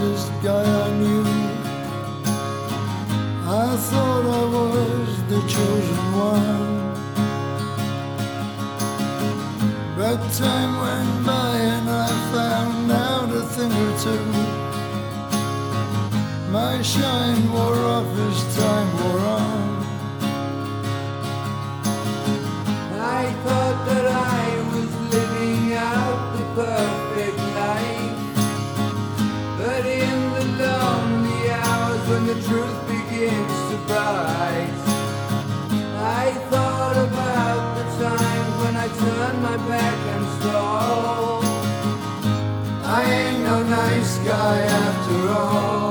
nicest guy I knew. I thought I was the chosen one. But time went by and I found out a thing or two. My shine wore off as time wore I ain't no nice guy after all.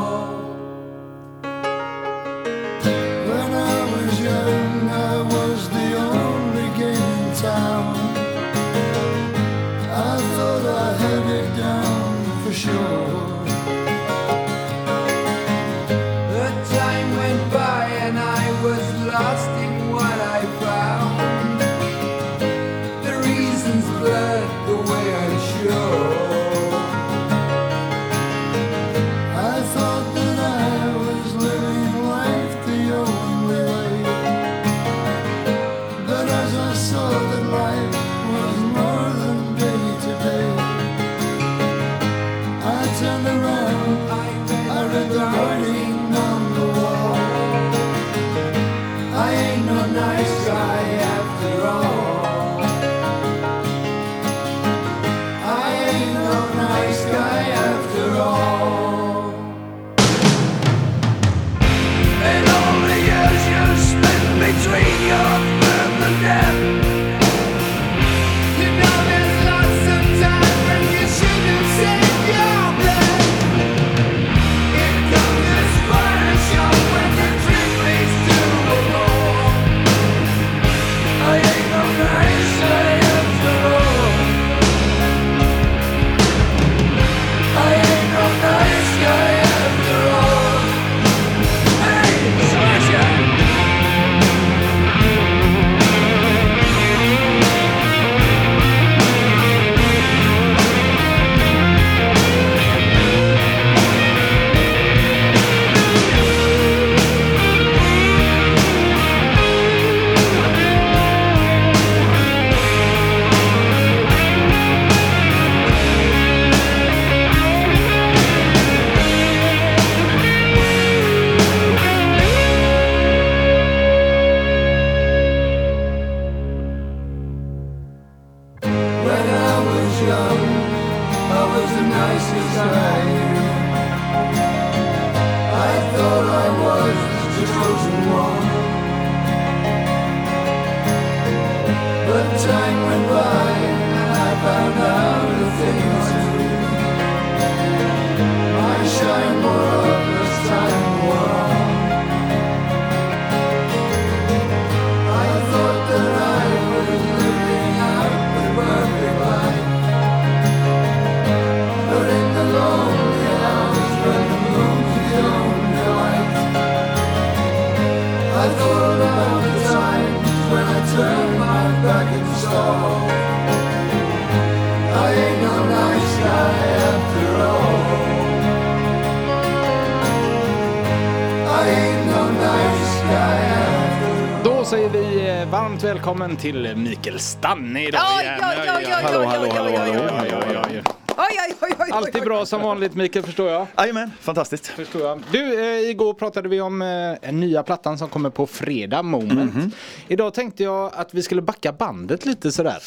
Välkommen till Mikael Stanne idag Oj, igen. oj, oj, oj, oj, Hallå, oj, hallå, oj, hallå, oj, hallå, oj, hallå, hallå, hallå. Oj, oj, oj, oj, Alltid bra som vanligt Mikael förstår jag. Jajamän, fantastiskt. Förstår jag. Du, eh, igår pratade vi om eh, en nya plattan som kommer på fredag, Moment. Mhm. Idag tänkte jag att vi skulle backa bandet lite sådär.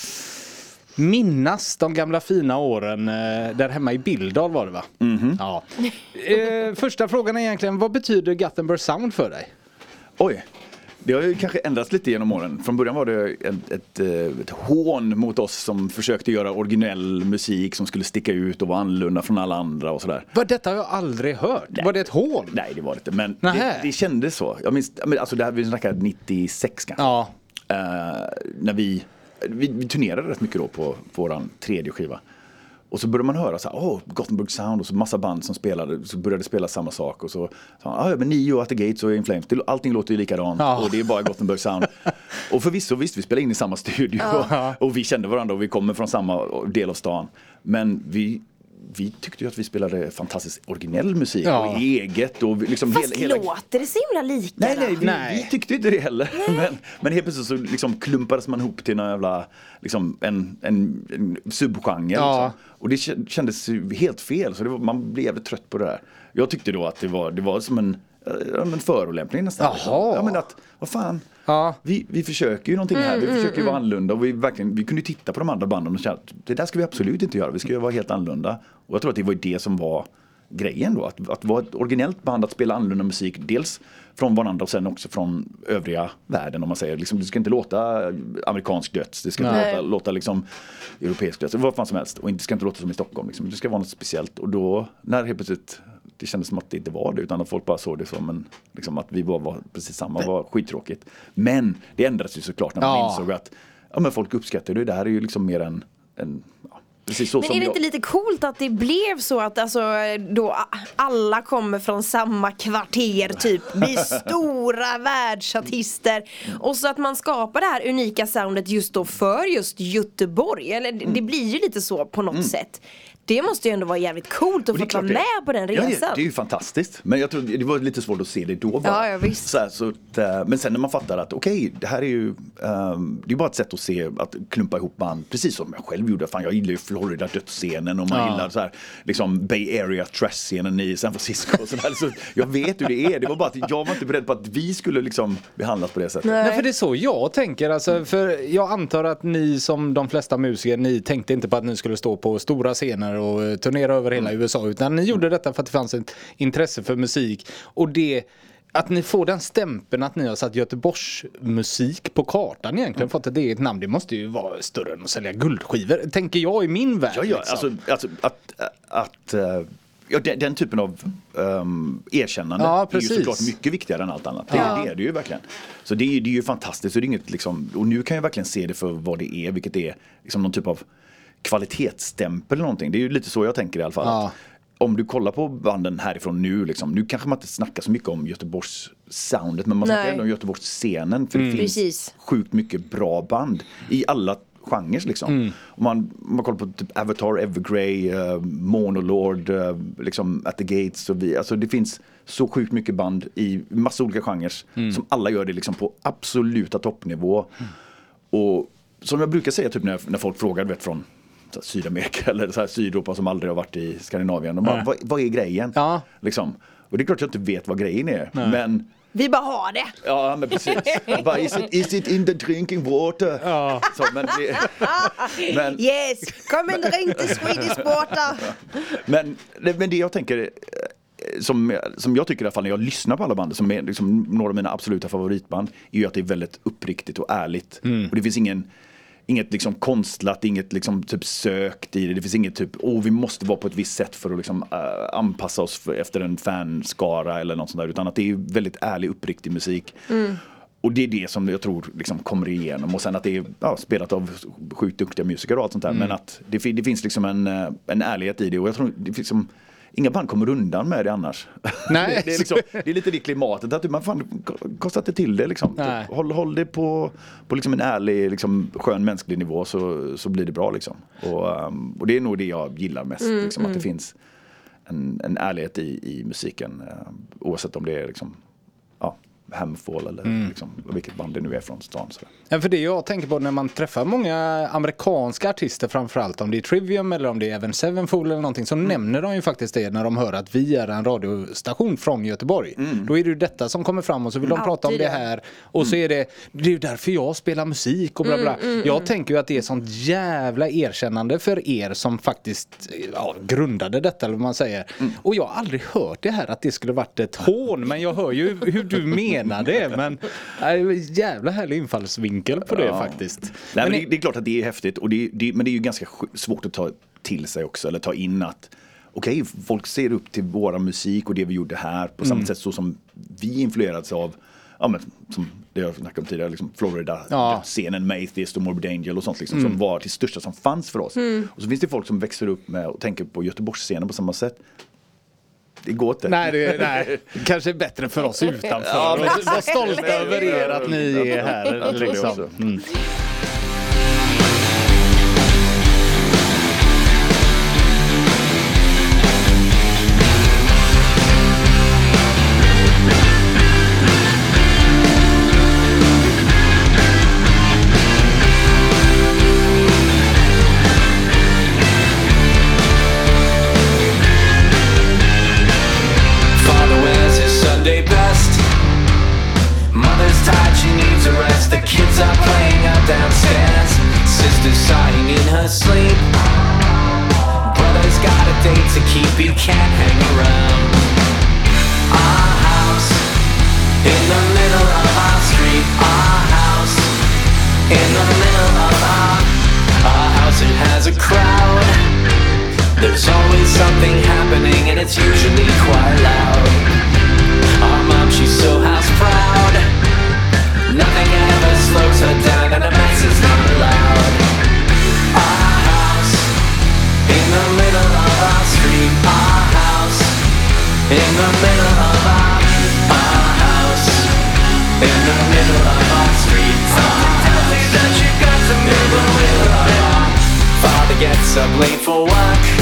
Minnas de gamla fina åren eh, där hemma i Bildal var det va? Mhm. Ja. Eh, första frågan är egentligen, vad betyder Gothenburg Sound för dig? Oj. Det har ju kanske ändrats lite genom åren. Från början var det ett, ett, eh, ett hån mot oss som försökte göra originell musik som skulle sticka ut och vara annorlunda från alla andra och sådär. Vad, detta har jag aldrig hört. Var det ett hån? Nej, det var det inte. Men det, det kändes så. Jag minns, alltså det här, vi snackar 96 kanske. Ja. Eh, när vi, vi, vi turnerade rätt mycket då på, på våran tredje skiva. Och så började man höra så här, åh, Gothenburg Sound och så massa band som spelade, så började spela samma sak och så sa han, ja men Nio, At the Gates och In Flames, allting låter ju likadant Ja. och det är bara Gothenburg Sound. och förvisso, visst, vi spelade in i samma studio och, och vi kände varandra och vi kommer från samma del av stan. Men vi vi tyckte ju att vi spelade fantastiskt originell musik Ja. och eget och liksom Fast hela, hela låter det så himla lika Nej, nej, vi, Nej. vi tyckte inte det heller. Men, men helt plötsligt så liksom klumpades man ihop till någon jävla, liksom en, en, en subgenre. Ja. Liksom. Och det kä- kändes ju helt fel, så det var, man blev jävligt trött på det där. Jag tyckte då att det var, det var som en, eh, en förolämpning nästan. Jaha. Ja men att, vad fan. Ja. Vi, vi försöker ju någonting här, vi försöker ju vara annorlunda och vi, verkligen, vi kunde ju titta på de andra banden och känna att det där ska vi absolut inte göra, vi ska ju vara helt annorlunda. Och jag tror att det var det som var grejen då, att, att vara ett originellt band, att spela annorlunda musik, dels från varandra och sen också från övriga världen om man säger. Liksom, det ska inte låta amerikansk döds, det ska inte Nej. låta, låta liksom europeisk döds, vad fan som helst. Och det ska inte låta som i Stockholm, liksom. det ska vara något speciellt. Och då, när helt plötsligt det kändes som att det inte var det, utan att folk bara såg det som en, liksom att vi var, var precis samma, var skittråkigt. Men det ändrades ju såklart när man Ja. insåg att ja, men folk uppskattar det, det här är ju liksom mer en, en ja, Men är det jag... inte lite coolt att det blev så att alltså, då alla kommer från samma kvarter typ, blir stora världsartister och så att man skapar det här unika soundet just då för just Göteborg. Eller det- Mm. det blir ju lite så på något sätt. Det måste ju ändå vara jävligt coolt att få vara det- med på den Ja, resan. det, det är ju fantastiskt. Men jag tror det var lite svårt att se det då bara. Ja, ja, visst. Så här, så, att, eh, men sen när man fattar att okej, det här är ju ehm, Det är bara ett sätt att se, att klumpa ihop band. Precis som jag själv gjorde. Fan, jag gillar ju Florida dödsscenen och man Ja. gillar så här, liksom Bay Area trash-scenen i San Francisco. Och så där. Så jag vet hur det är. Det var bara att jag var inte beredd på att vi skulle liksom behandlas på det sättet. Nej, för det är så jag tänker. Alltså, för jag antar att ni som de flesta musiker, ni tänkte inte på att ni skulle stå på stora scener och eh, turnera över hela USA. Utan ni gjorde detta för att det fanns ett intresse för musik. Och det att ni får den stämpeln att ni har satt Göteborgs musik på kartan egentligen. Fått ett eget namn. Det måste ju vara större än att sälja guldskivor. Tänker jag i min värld. Ja, ja liksom. alltså, alltså att, att eh, ja, den, den typen av um, erkännande Ja, är ju såklart mycket viktigare än allt annat. Det, Ja. det är det ju verkligen. Så det är, ju- det är ju fantastiskt. Och, det är inget, liksom, och nu kan jag verkligen se det för vad det är, vilket är liksom någon typ av kvalitetsstämpel eller någonting. Det är ju lite så jag tänker i alla fall. Ja. Om du kollar på banden härifrån nu, liksom, nu kanske man inte snackar så mycket om Göteborgs soundet men man Nej. snackar ändå om Göteborgs scenen. För det finns Precis. sjukt mycket bra band i alla genrer liksom. Om, man, om man kollar på typ Avatar, Evergrey, uh, Monolord, uh, liksom At the Gates och vi, alltså det finns så sjukt mycket band i massa olika genrer som alla gör det liksom på absoluta toppnivå. Och som jag brukar säga typ när, när folk frågar, vet från Sydamerika eller så här Sydeuropa som aldrig har varit i Skandinavien. De bara, vad, vad är grejen? Ja. Liksom. Och det är klart jag inte vet vad grejen är. Men Vi bara har det. Ja men precis. Bara, is, it, is it in the drinking water? Ja. Så, men, det, men, Yes, come and drink the Swedish water. men, det- men det jag tänker eh, som, som jag tycker i alla fall när jag lyssnar på alla band som är liksom några av mina absoluta favoritband är ju att det är väldigt uppriktigt och ärligt. Och det finns ingen Inget liksom konstlat, inget liksom typ sökt i det. Det finns inget typ, åh vi måste vara på ett visst sätt för att liksom, eh, anpassa oss för, efter en fanskara eller något sånt där. Utan att det är väldigt ärlig, uppriktig musik. Och det är det som jag tror liksom kommer igenom. Och sen att det är ja, spelat av sjukt duktiga musiker och allt sånt där. Men att det, det finns liksom en, eh, en ärlighet i det. Och jag tror det finns som, Inga band kommer undan med det annars. Nej. det, är liksom, det är lite det klimatet. Att man fan, kosta inte till det liksom. Nej. Håll, håll det på, på liksom en ärlig, liksom, skön mänsklig nivå så, så blir det bra. Liksom. Och, um, och det är nog det jag gillar mest. liksom, Att det finns en, en ärlighet i, i musiken. Uh, oavsett om det är liksom, Hamfall eller liksom, vilket band det nu är från stan. Så. Ja, för det jag tänker på när man träffar många amerikanska artister framförallt om det är Trivium eller om det är Evan Sevenfold eller någonting så Mm. nämner de ju faktiskt det när de hör att vi är en radiostation från Göteborg. Mm. Då är det ju detta som kommer fram och så vill de prata om det det. här och så är det det är ju därför jag spelar musik och bla bla. jag tänker ju att det är sånt jävla erkännande för er som faktiskt ja, grundade detta eller vad man säger. Och jag har aldrig hört det här att det skulle varit ett hån men jag hör ju hur du menar det. Men jävla härlig infallsvinkel på det Ja. faktiskt. Nej, Men men det, det är klart att det är häftigt, och det, det, men det är ju ganska svårt att ta till sig också, eller ta in att okej, folk ser upp till våra musik och det vi gjorde här på Mm. samma sätt så som vi influerats av, ja men som det jag snackade om tidigare, liksom Florida, Ja. Mm. med Atheist och Morbid Angel och sånt liksom, som var det största som fanns för oss. Och så finns det folk som växer upp med och tänker på Göteborgsscenen på samma sätt. Det går inte. Nej, det, nej, kanske är bättre för oss utanför. Ja, men- Var- stolta över er att ni är här. Liksom. Mm. Something happening, and it's usually quite loud. Our mom, she's so house proud. Nothing ever slows her down, and a mess is not allowed. Our house in the middle of our street. Our house in the middle of our our house in the middle of our street. Something tells me that you got to move a little. Father gets up late for work.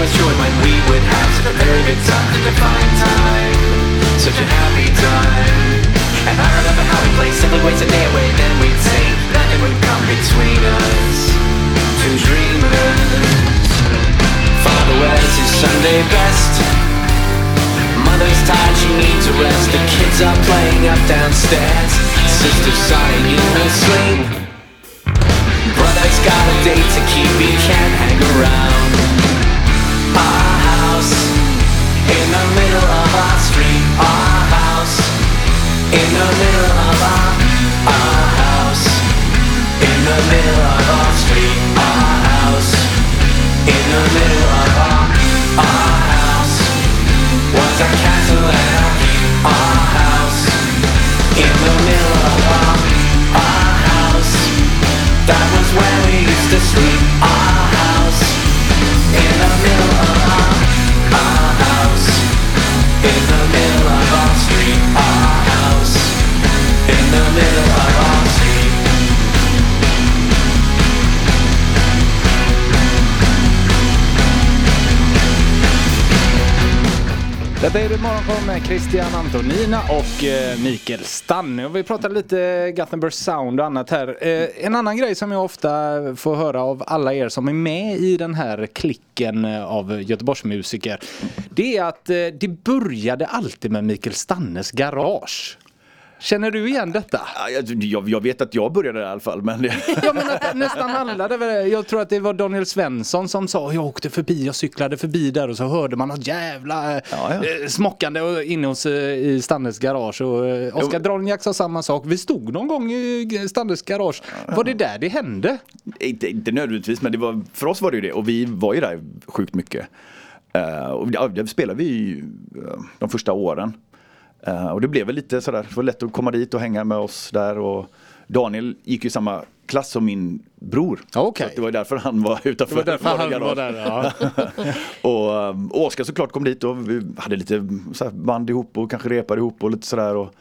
Was and when we would have such a very good time, such a fine time, such a happy time. And I remember how we played simply ways a day away. Then we'd say nothing would come between us. Two dreamers. Father wears his Sunday best. Mother's tired, she needs a rest. The kids are playing up downstairs. Sister's sighing in her sleep. Brother's got a date to keep, he can't hang around. In the middle of our our house in the middle of our street. Our house in the middle of our our house was a castle and a keep. Our house in the middle of our our house. That was where we used to sleep. Detta är det morgonkoll med Christian Antonina och eh, Mikael Stanne. Och vi pratar lite Gothenburg Sound och annat här. Eh, en annan grej som jag ofta får höra av alla er som är med i den här klicken eh, av Göteborgsmusiker. Det är att eh, det började alltid med Mikael Stannes garage. Känner du igen detta? Ja, Jag, jag, vet att jag började där i alla fall. Men det, Ja men att nästan handlade väl, jag tror att det var Daniel Svensson som sa jag åkte förbi, jag cyklade förbi där och så hörde man något jävla eh, Ja, ja. eh, smockande inne hos, eh, i Stannes garage och Oskar Drolniak sa samma sak. Vi stod någon gång i Stannes garage. Var det där det hände? inte, inte nödvändigtvis, men det var, för oss var det ju det. Och vi var ju där sjukt mycket. Eh, och det spelade vi ju eh, de första åren. Eh, och det blev väl lite sådär, det var lätt att komma dit och hänga med oss där. Och Daniel gick ju i samma klass som min bror. Okej. Så det var därför han var utanför Det var därför han garage. var där. Ja. och, um, och Oskar såklart kom dit och vi hade lite band ihop och kanske repade ihop och lite sådär. Och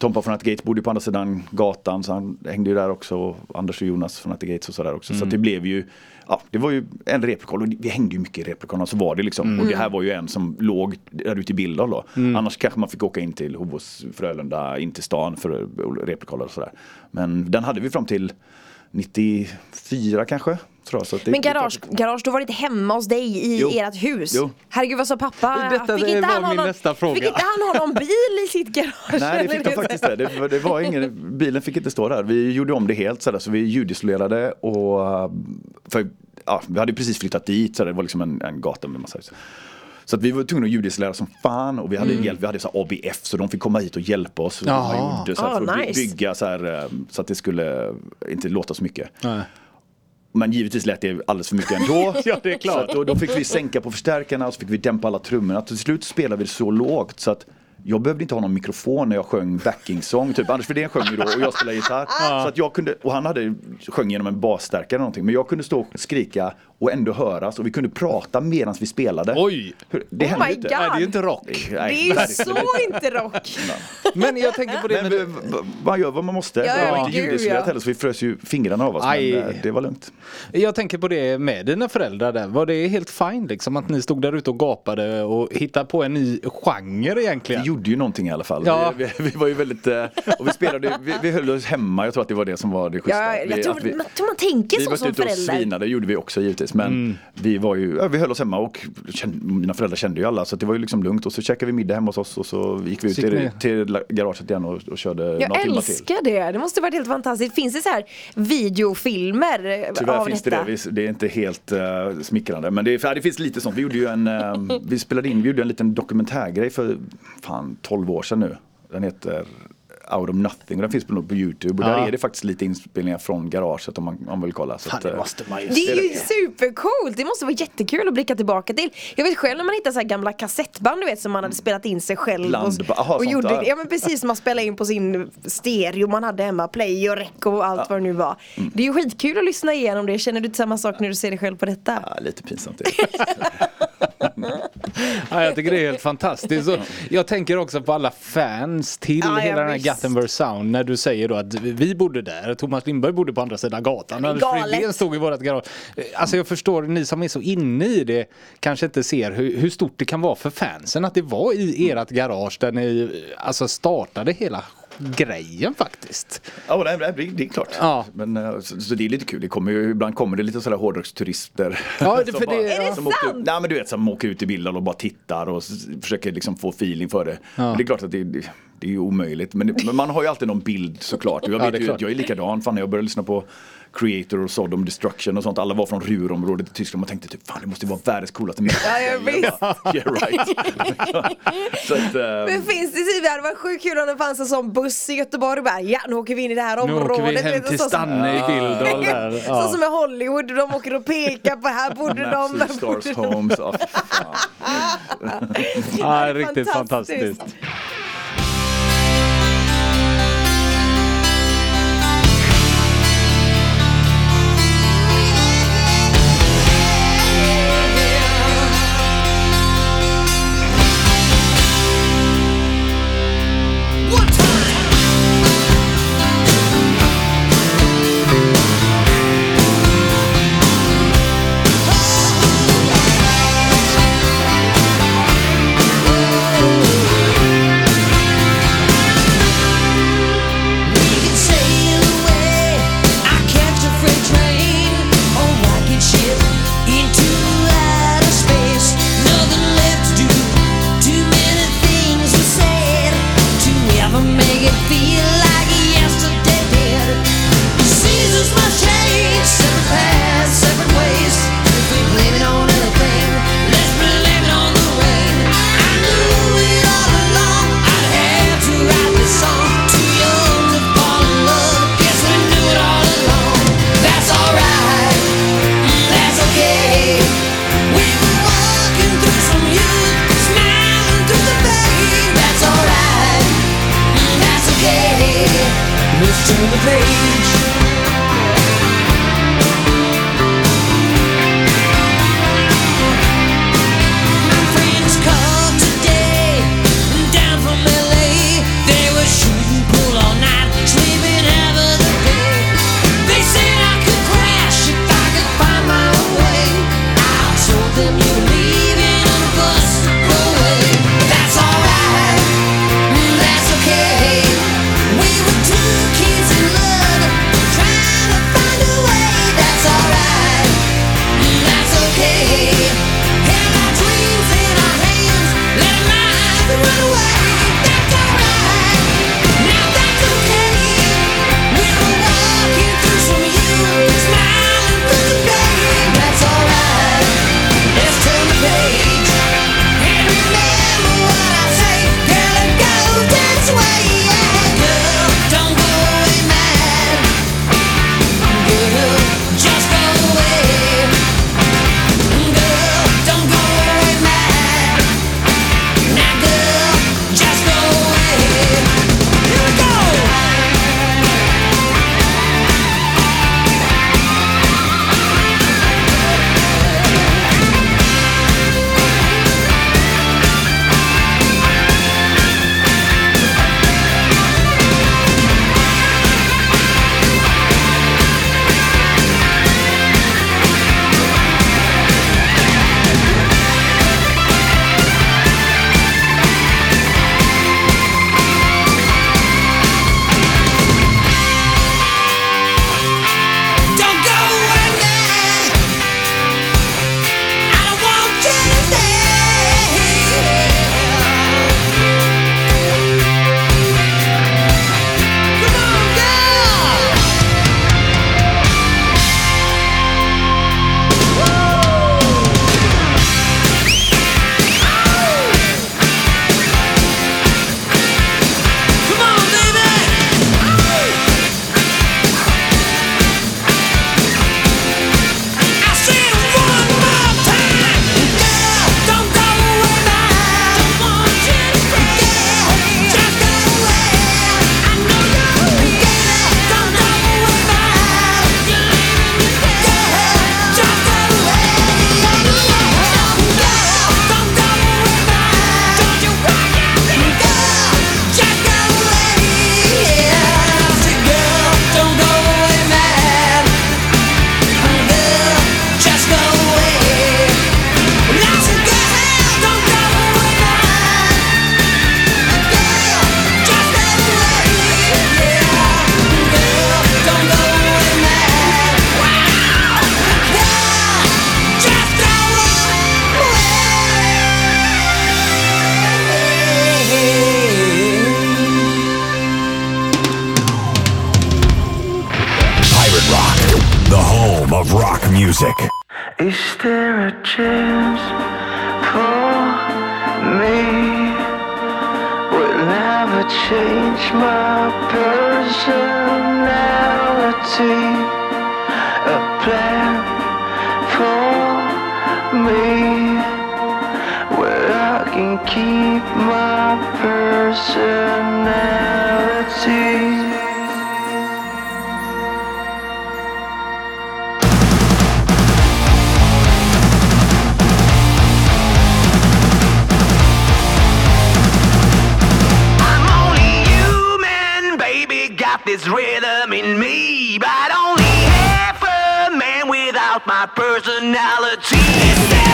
Tompa från At Gates bodde på andra sidan gatan så han hängde ju där också. Och Anders och Jonas från At Gates och sådär också. Så att det blev ju, ja det var ju en replokal och vi hängde ju mycket i replokalen. Så var det liksom. Och det här var ju en som låg där ute i Billdal då. Annars kanske man fick åka in till Hovås, Frölunda, in till stan för replokaler och sådär. Men den hade vi fram till 94 kanske. Så det, Men det garage, klart- garage, då var det inte hemma hos dig i Jo. ert hus? Jo. Herregud vad sa pappa? Detta fick inte var han ha min någon, nästa fråga. Fick inte han ha någon bil i sitt garage? Nej, det fick de faktiskt det. Det, var- det var ingen, bilen fick inte stå där. Vi gjorde om det helt sådär, så vi ljudisolerade och för, ja, vi hade precis flyttat dit så det var liksom en, en gata med massa hus. Så att vi var tvungna att ljudisolera som fan och vi hade hjälp, vi hade så här ABF så de fick komma hit och hjälpa oss. Gjorde så här, Ah, för att nice. bygga så, här, eh, så att det skulle inte låta så mycket. Nej. Men givetvis lät det alldeles för mycket ändå. Ja, det är klart. Då, då fick vi sänka på förstärkarna och så fick vi dämpa alla trummorna. Till slut spelade vi så lågt så att jag behövde inte ha någon mikrofon när jag sjöng backingsång. Typ. Anders Fredén sjöng ju då och jag spelade gitarr. Så att jag kunde, och han hade sjöng genom en basstärkare eller någonting. Men jag kunde stå och skrika och ändå höras och vi kunde prata medan vi spelade. Oj! Hur- Det Oh my inte. God. Nej, det är inte rock. Det är ju så inte rock. Men jag tänker på det Men vi- v- man gör vad man måste. Ja, det var ja, inte ljudisolerat ja. heller så vi frös ju fingrarna av oss. Aj. Men eh, det var lugnt. Jag tänker på det med dina föräldrar där. Var det helt fine liksom att ni stod där ute och gapade och hittade på en ny genre Vi egentligen? gjorde ju någonting i alla fall. Ja. Vi, vi, vi var ju väldigt, eh, och vi spelade, vi, vi höll oss hemma, jag tror att det var det som var det schyssta. Ja, jag vi, tror, vi, man, tror man tänker vi så var som ute och förälder. svinade, det gjorde vi också givetvis. Men Mm. vi var ju, ja, vi höll oss hemma och kände, mina föräldrar kände ju alla så det var ju liksom lugnt. Och så käkade vi middag hemma hos oss och så gick vi ut till, till garaget igen och, och körde några Jag timmar till. älskar det, det måste varit helt fantastiskt. Finns det så här videofilmer Tyvärr av finns detta? det det. Är inte helt uh, smickrande. Men det, det finns lite sånt. Vi gjorde ju en, eh, vi spelade in, vi gjorde en liten dokumentärgrej för fan 12 år sedan nu. Den heter Out of Nothing och den finns på, på Youtube. Och Ja. där är det faktiskt lite inspelningar från garaget om man, om man vill kolla. Så att, det eh, måste man ju Det är ju supercoolt, det måste vara jättekul att blicka tillbaka till. Jag vet själv när man hittar så här gamla kassettband du vet som man hade spelat in sig själv Bland- och, aha, och gjorde, där. ja men precis som man spelade in på sin stereo man hade hemma, play och rec och allt vad det nu var. Mm. Det är ju skitkul att lyssna igenom det, känner du inte samma sak när du ser dig själv på detta? ja, lite pinsamt. Är. Ja, jag tycker det är helt fantastiskt. Och jag tänker också på alla fans till Ja, ja, hela den här. Gothenburg Sound. När du säger då att vi bodde där, Thomas Lindberg bodde på andra sidan gatan. Det är Anders galet. Fridén stod i vårt garage. Alltså jag förstår, ni som är så inne i det kanske inte ser hur, hur stort det kan vara för fansen att det var i ert garage där ni alltså startade hela grejen faktiskt. Ja, nej, det det är klart. Ja. Men, eh, så, så det är lite kul. Det kommer ju, ibland kommer det lite sådär hårdrocksturister. Ja, det- som för bara- det- Är det som åker, sant? Nej, men du vet, som åker ut i bilen och bara tittar och försöker liksom få feeling för det. Men det är klart att det, det, är ju omöjligt. Men, men man har ju alltid någon bild såklart. Jag, Ja, vet är ju, klart. jag är likadan. Fan, när jag började lyssna på Creator och Sodom Destruction och sånt. Alla var från Ruhrområdet i Tyskland. Man tänkte typ, fan det måste vara världens coolaste metal. Ja, ja, visst. yeah, right. så att, eh, Men finns det tid, det hade varit sjukt kul om det fanns en sån buss i Göteborg bara, ja nu åker vi in i det här Nu området. åker vi hem till så Stanne i och där. Så Ja. som i Hollywood, de åker och pekar på här borde de, här of borde Stars de. Homes. Ja. Ja, riktigt fantastiskt. fantastiskt. Music. Is there a chance for me? Will never change my personality. A plan for me where I can keep my personality. Rhythm in me, but only half a man without my personality.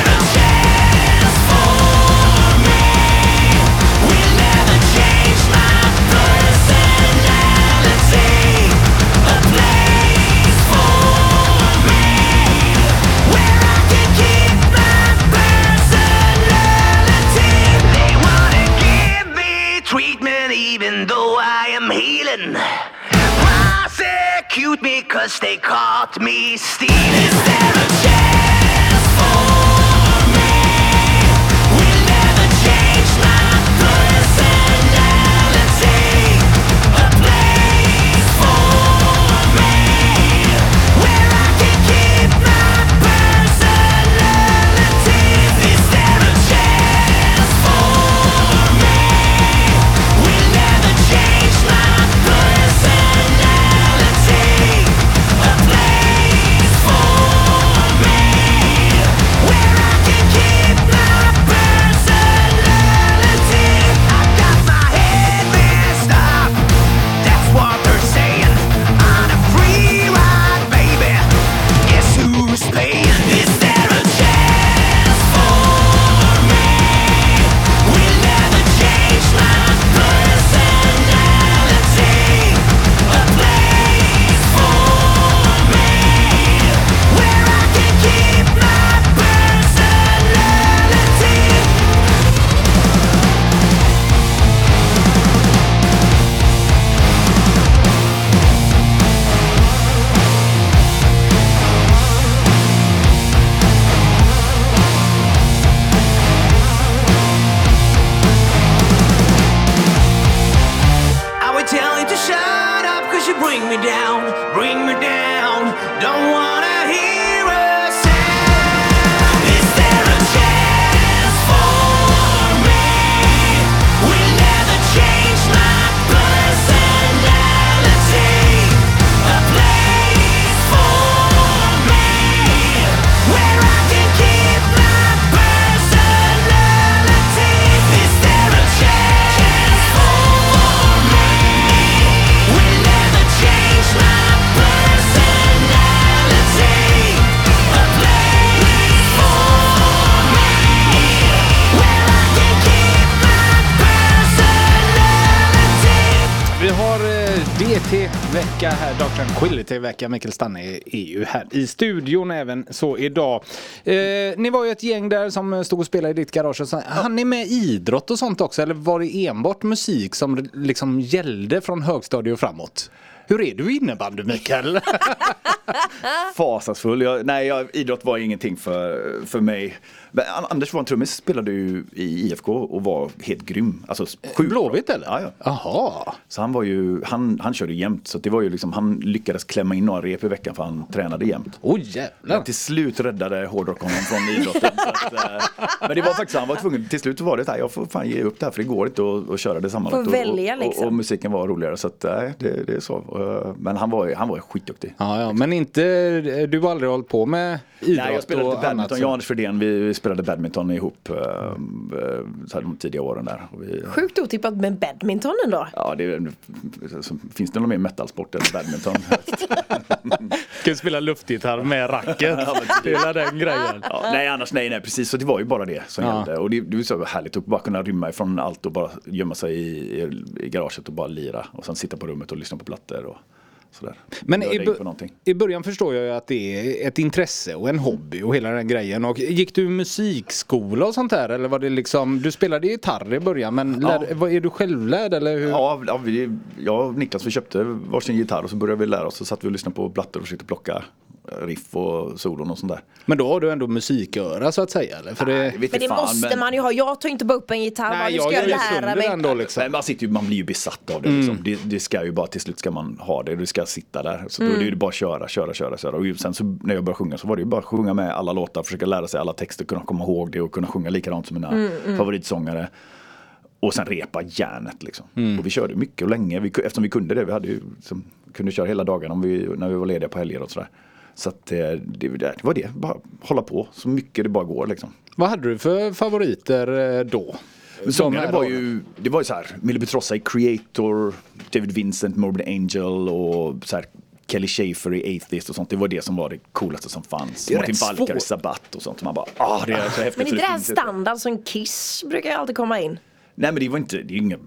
Cause they caught me stealing. Tranquility-vecka. Mikael Stanne är är ju här i studion även så idag. Eh, ni var ju ett gäng där som stod och spelade i ditt garage. Och så, Han ni med idrott och sånt också? Eller var det enbart musik som liksom gällde från högstadie och framåt? Hur är du i innebandy Mikael? Fasansfull. Jag, nej, jag, idrott var ingenting för, för mig. Anders var en trummis, spelade ju i IFK och var helt grym. Alltså sjukt. Blåvitt eller? Ja, ja. Jaha. Så han var ju, han, han körde jämt. Så det var ju liksom, han lyckades klämma in några rep i veckan för han tränade jämt. Oj jävlar. Till slut räddade hårdrock honom från idrotten. så att, eh, men det var faktiskt, han var tvungen, till slut var det här, jag får fan ge upp det här för det går inte att, att köra det sammanlagt. Får välja, och, och, liksom. och, musiken var roligare så att, nej, det, det är så. Men han var, ju- han var skitduktig. Ja, ja, men inte, du har aldrig hållit på med idrott Nej, jag spelade och badminton. Jag och Anders Fredén, vi vi spelade badminton ihop eh, eh, så här, de tidiga åren där. Och vi, Sjukt otippat med badminton ändå. ja, det, så, finns det någon mer metalsport än badminton? Ska vi spela luftgitarr med racket? Hela den grejen. Ja, nej, annars nej, nej, precis. Så det var ju bara det som Ja. gällde. Och det, det var så härligt att bara kunna rymma ifrån allt och bara gömma sig i, i, i garaget och bara lira. Och sen sitta på rummet och lyssna på plattor och sådär. Men i, i början förstår jag ju att det är ett intresse och en hobby och hela den grejen. Och gick du musikskola och sånt där? Eller var det liksom, du spelade gitarr i början men Ja. lär, är du självlärd eller hur? Ja, ja vi, jag och Niklas vi köpte varsin gitarr och så började vi lära oss. Så satt vi och lyssnade på plattor och försökte plocka riff och solon och sånt där. Men då har du ändå musiköra så att säga eller? För det... Jag vet Men det fan, måste men- man ju ha. Jag tar inte bara upp en gitarr bara, Nej, jag ska jag lära mig. då liksom. Nej, man, sitter ju, man blir ju besatt av det. Liksom. Det, det ska ju bara till slut ska man ha det. Det ska sitta där. Så då är det ju bara att köra, köra, köra. köra. Och sen så när jag började sjunga så var det ju bara att sjunga med alla låtar, försöka lära sig alla texter, kunna komma ihåg det och kunna sjunga likadant som mina favoritsångare. Och sen repa järnet liksom. Och vi körde mycket och länge, vi, eftersom vi kunde det. Vi hade ju, som, kunde köra hela dagarna om vi, när vi var lediga på helger och sådär. Så att eh, det, det var det, bara hålla på så mycket det bara går liksom. Vad hade du för favoriter eh, då? Men sångare var ju, det var ju så här, Mille Petrossa i Creator, David Vincent, Morbid Angel och så här Kelly Schaefer i Atheist och sånt. Det var det som var det coolaste som fanns. Är Martin rätt Valkar i. Sabbat och sånt. Man bara, ah det är så häftigt. Men inte det här standard som Kiss brukar alltid komma in. Nej men det var inte, det är ingen,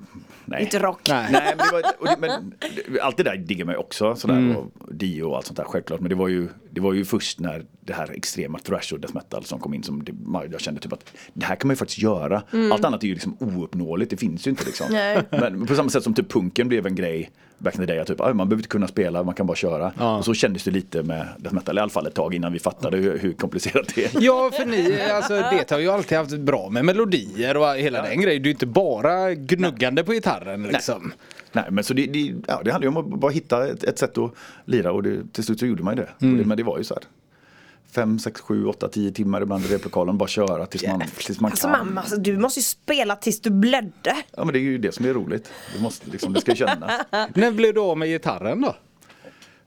nej. Inte rock. Nej. Nej, men, det var, och det, men allt det där diggar man ju också, sådär, Mm. och Dio och allt sånt där självklart. Men det var, ju, det var ju först när det här extrema thrash och death metal som kom in som det, man- jag kände typ att det här kan man ju faktiskt göra. Allt annat är ju liksom ouppnåeligt, det finns ju inte liksom. Nej. Men på samma sätt som typ punken blev en grej back in the day, att typ, man behöver inte kunna spela, man kan bara köra. Ja. Och så kändes det lite med death metal, i alla fall ett tag innan vi fattade hur, hur komplicerat det är. Ja, för ni, alltså det har ju alltid haft bra med melodier och hela den grejen. Det är ju inte bara gnuggande på gitarren liksom. Nej men så det, det, ja, det handlar ju om att bara hitta ett, ett sätt att lira och det, till slut så gjorde man ju det. Mm. Men det var ju så här. Fem, sex, sju, åtta, tio timmar ibland i replokalen. Bara köra tills man, tills man Alltså kan. mamma, alltså, du måste ju spela tills du blödde. Ja men det är ju det som är roligt. Det, måste, liksom, det ska kännas. När blev du av med gitarren då?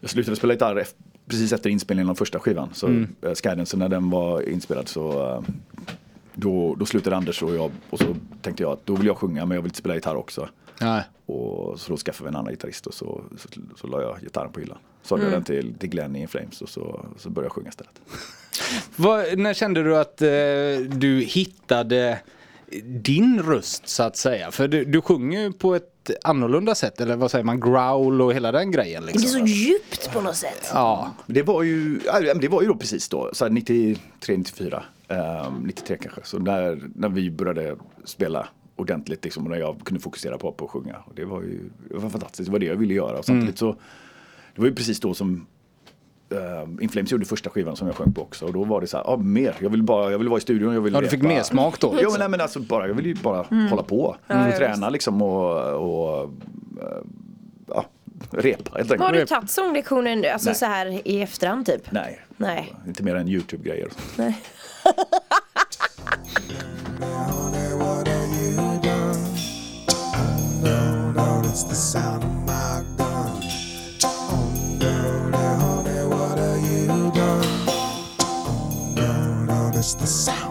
Jag slutade spela gitarr precis efter inspelningen av första skivan. Så mm. Skydancer när den var inspelad så eh, då, då slutade Anders och jag och så tänkte jag att då vill jag sjunga men jag vill inte spela gitarr också. Nej. Och så då skaffade vi en annan gitarrist och så, så, så la jag gitarren på hyllan. Sålde jag den till, till Glenn i In Flames och så, så började jag sjunga istället. Vad, när kände du att eh, du hittade din röst så att säga? För du, du sjunger ju på ett annorlunda sätt, eller vad säger man, growl och hela den grejen Det blir så liksom. djupt på något sätt. Ja, Det var ju, det var ju då precis då, så här 93, 94, ehm, 93 kanske. Så när, när vi började spela ordentligt liksom, och när jag kunde fokusera på, på att sjunga. Och det var ju det var fantastiskt, det var det jag ville göra. Och samtidigt så, det var ju precis då som uh, In Flames gjorde första skivan som jag sjöng på också. Och då var det så här, ja mer, jag ville bara, jag ville vara i studion, jag ville ja du fick mer smak då. Jo men, nej, men alltså bara, jag ville ju bara hålla på. Träna liksom och, och ja, repa helt Har enkelt. du tagit sånglektioner alltså Nej. så här i efterhand typ? Nej. Nej. Inte mer än YouTube-grejer. och. Nej. Dirty, it's the sound.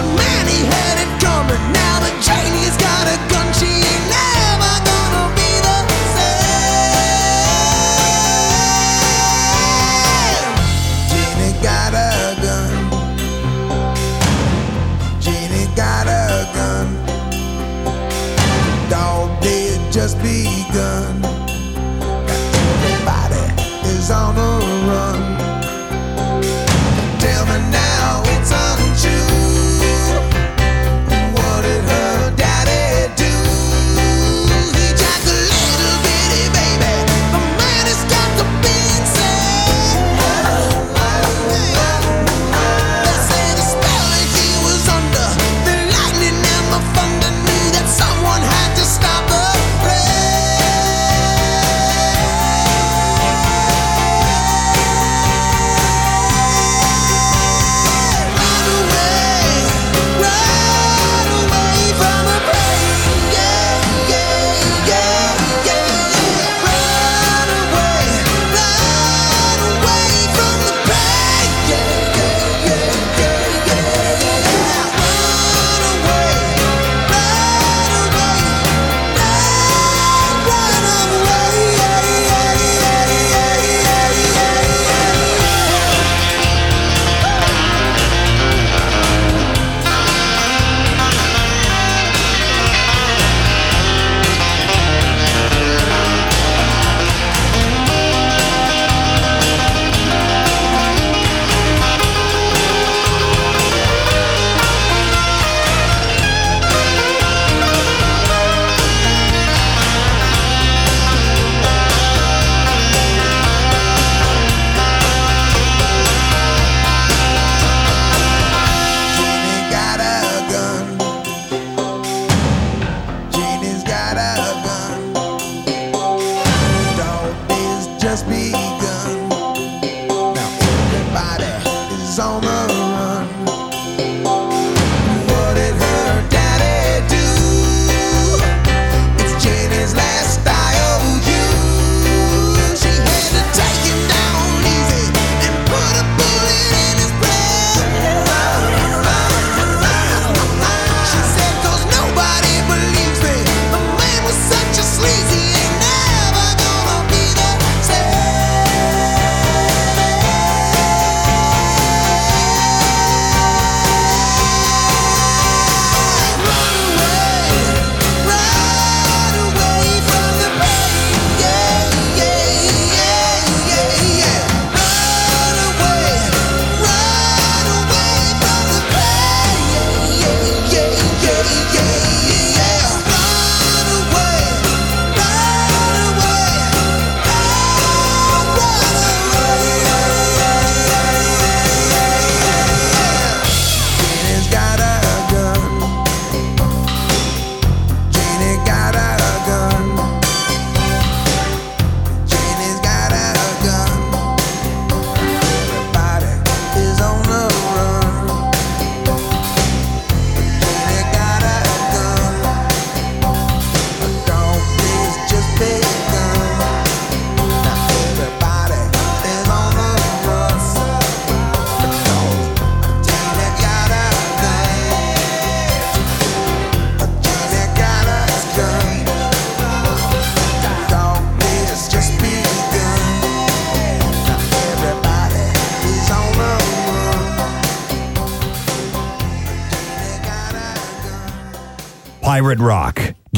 But man, he had it coming. Now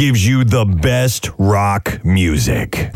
gives you the best rock music.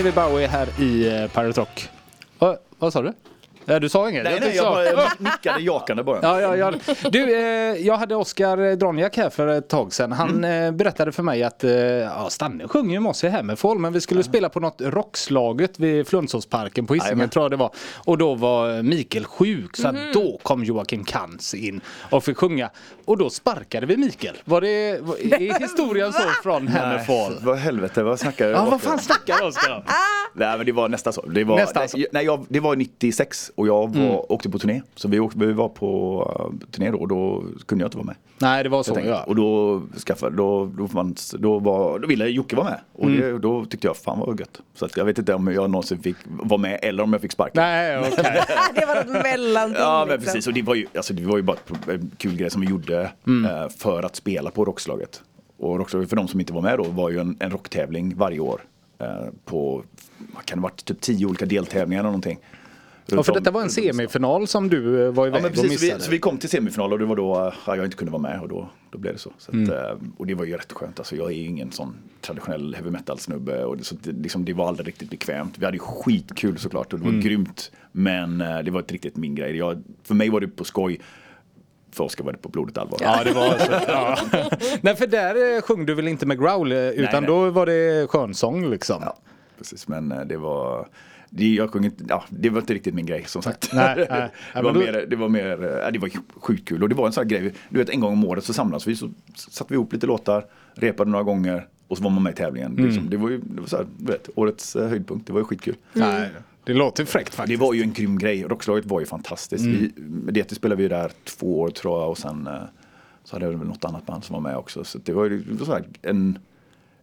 David Bowie här i eh, Pirate Rock. Vad, vad sa du? Ja, du sa inget? Nej, nej, tyckte jag bara jag nickade jakande bara. Ja, ja, ja. Du, eh, jag hade Oskar Dronjak här för ett tag sedan. Han eh, berättade för mig att eh, ja, Stanne sjunger ju med oss i Hammerfall men vi skulle spela på något rockslaget vid Flundsåsparken på Hisingen tror jag det var. Och då var Mikael sjuk så att då kom Joakim Kantz in och fick sjunga. Och då sparkade vi Mikael. Var det, var, är historien så från Hammerfall? Vad helvete, vad snackar du Ja, om? vad fan snackar Oskar om? Nej men det var nästan så. Det var, Nästan så. Nej, nej, jag, det var 96 och jag var, åkte på turné. Så vi, åkte, vi var på uh, turné då och då kunde jag inte vara med. Nej, det var Så ja. Och då skaffade, då, då, fanns, då, var, då ville Jocke vara med. Och det, då tyckte jag fan vad gött. Så att jag vet inte om jag någonsin fick vara med eller om jag fick sparken. Nej, okej. det var något mellanting. Ja men liksom. precis och det var ju, alltså, det var ju bara en kul grej som vi gjorde eh, för att spela på Rockslaget. Och Rockslaget för de som inte var med då var ju en, en rocktävling varje år. Eh, på, kan det ha varit, typ tio olika deltävlingar eller någonting. Ja, för detta var en semifinal som du eh, var Ja iväg men och precis, så vi, missade. så vi kom till semifinal och det var då ja, jag inte kunde vara med och då, då blev det så. så Mm. eh, och det var ju rätt skönt, alltså, jag är ju ingen sån traditionell heavy metal snubbe och det, så det, liksom, det var aldrig riktigt bekvämt. Vi hade ju skitkul såklart och det var Mm. grymt. Men eh, det var inte riktigt min grej. Jag, för mig var det på skoj. För Oskar var det på blodigt allvar. Ja, det var så. Ja. Nej, för där sjöng du väl inte med growl, utan nej. då var det skönsång liksom. Ja, precis, men det var det, jag sjöng inte, ja, det var inte riktigt min grej som sagt. Nej, nej. det, var då- mer, det var mer, eh, ja, det var ju sjukt kul och det var en sån här grej, du vet en gång om året så samlades vi, så satte vi ihop lite låtar, repade några gånger och så var man med i tävlingen. Mm. Liksom, det var ju, det var så här, vet, årets eh, höjdpunkt, det var ju skitkul. Nej, det låter fräckt Det faktiskt. var ju en grym grej, rockslaget var ju fantastiskt. Mm. Vi, det spelade vi där två år tror jag och sen eh, så hade väl något annat band som var med också. Så det var ju det så här, en,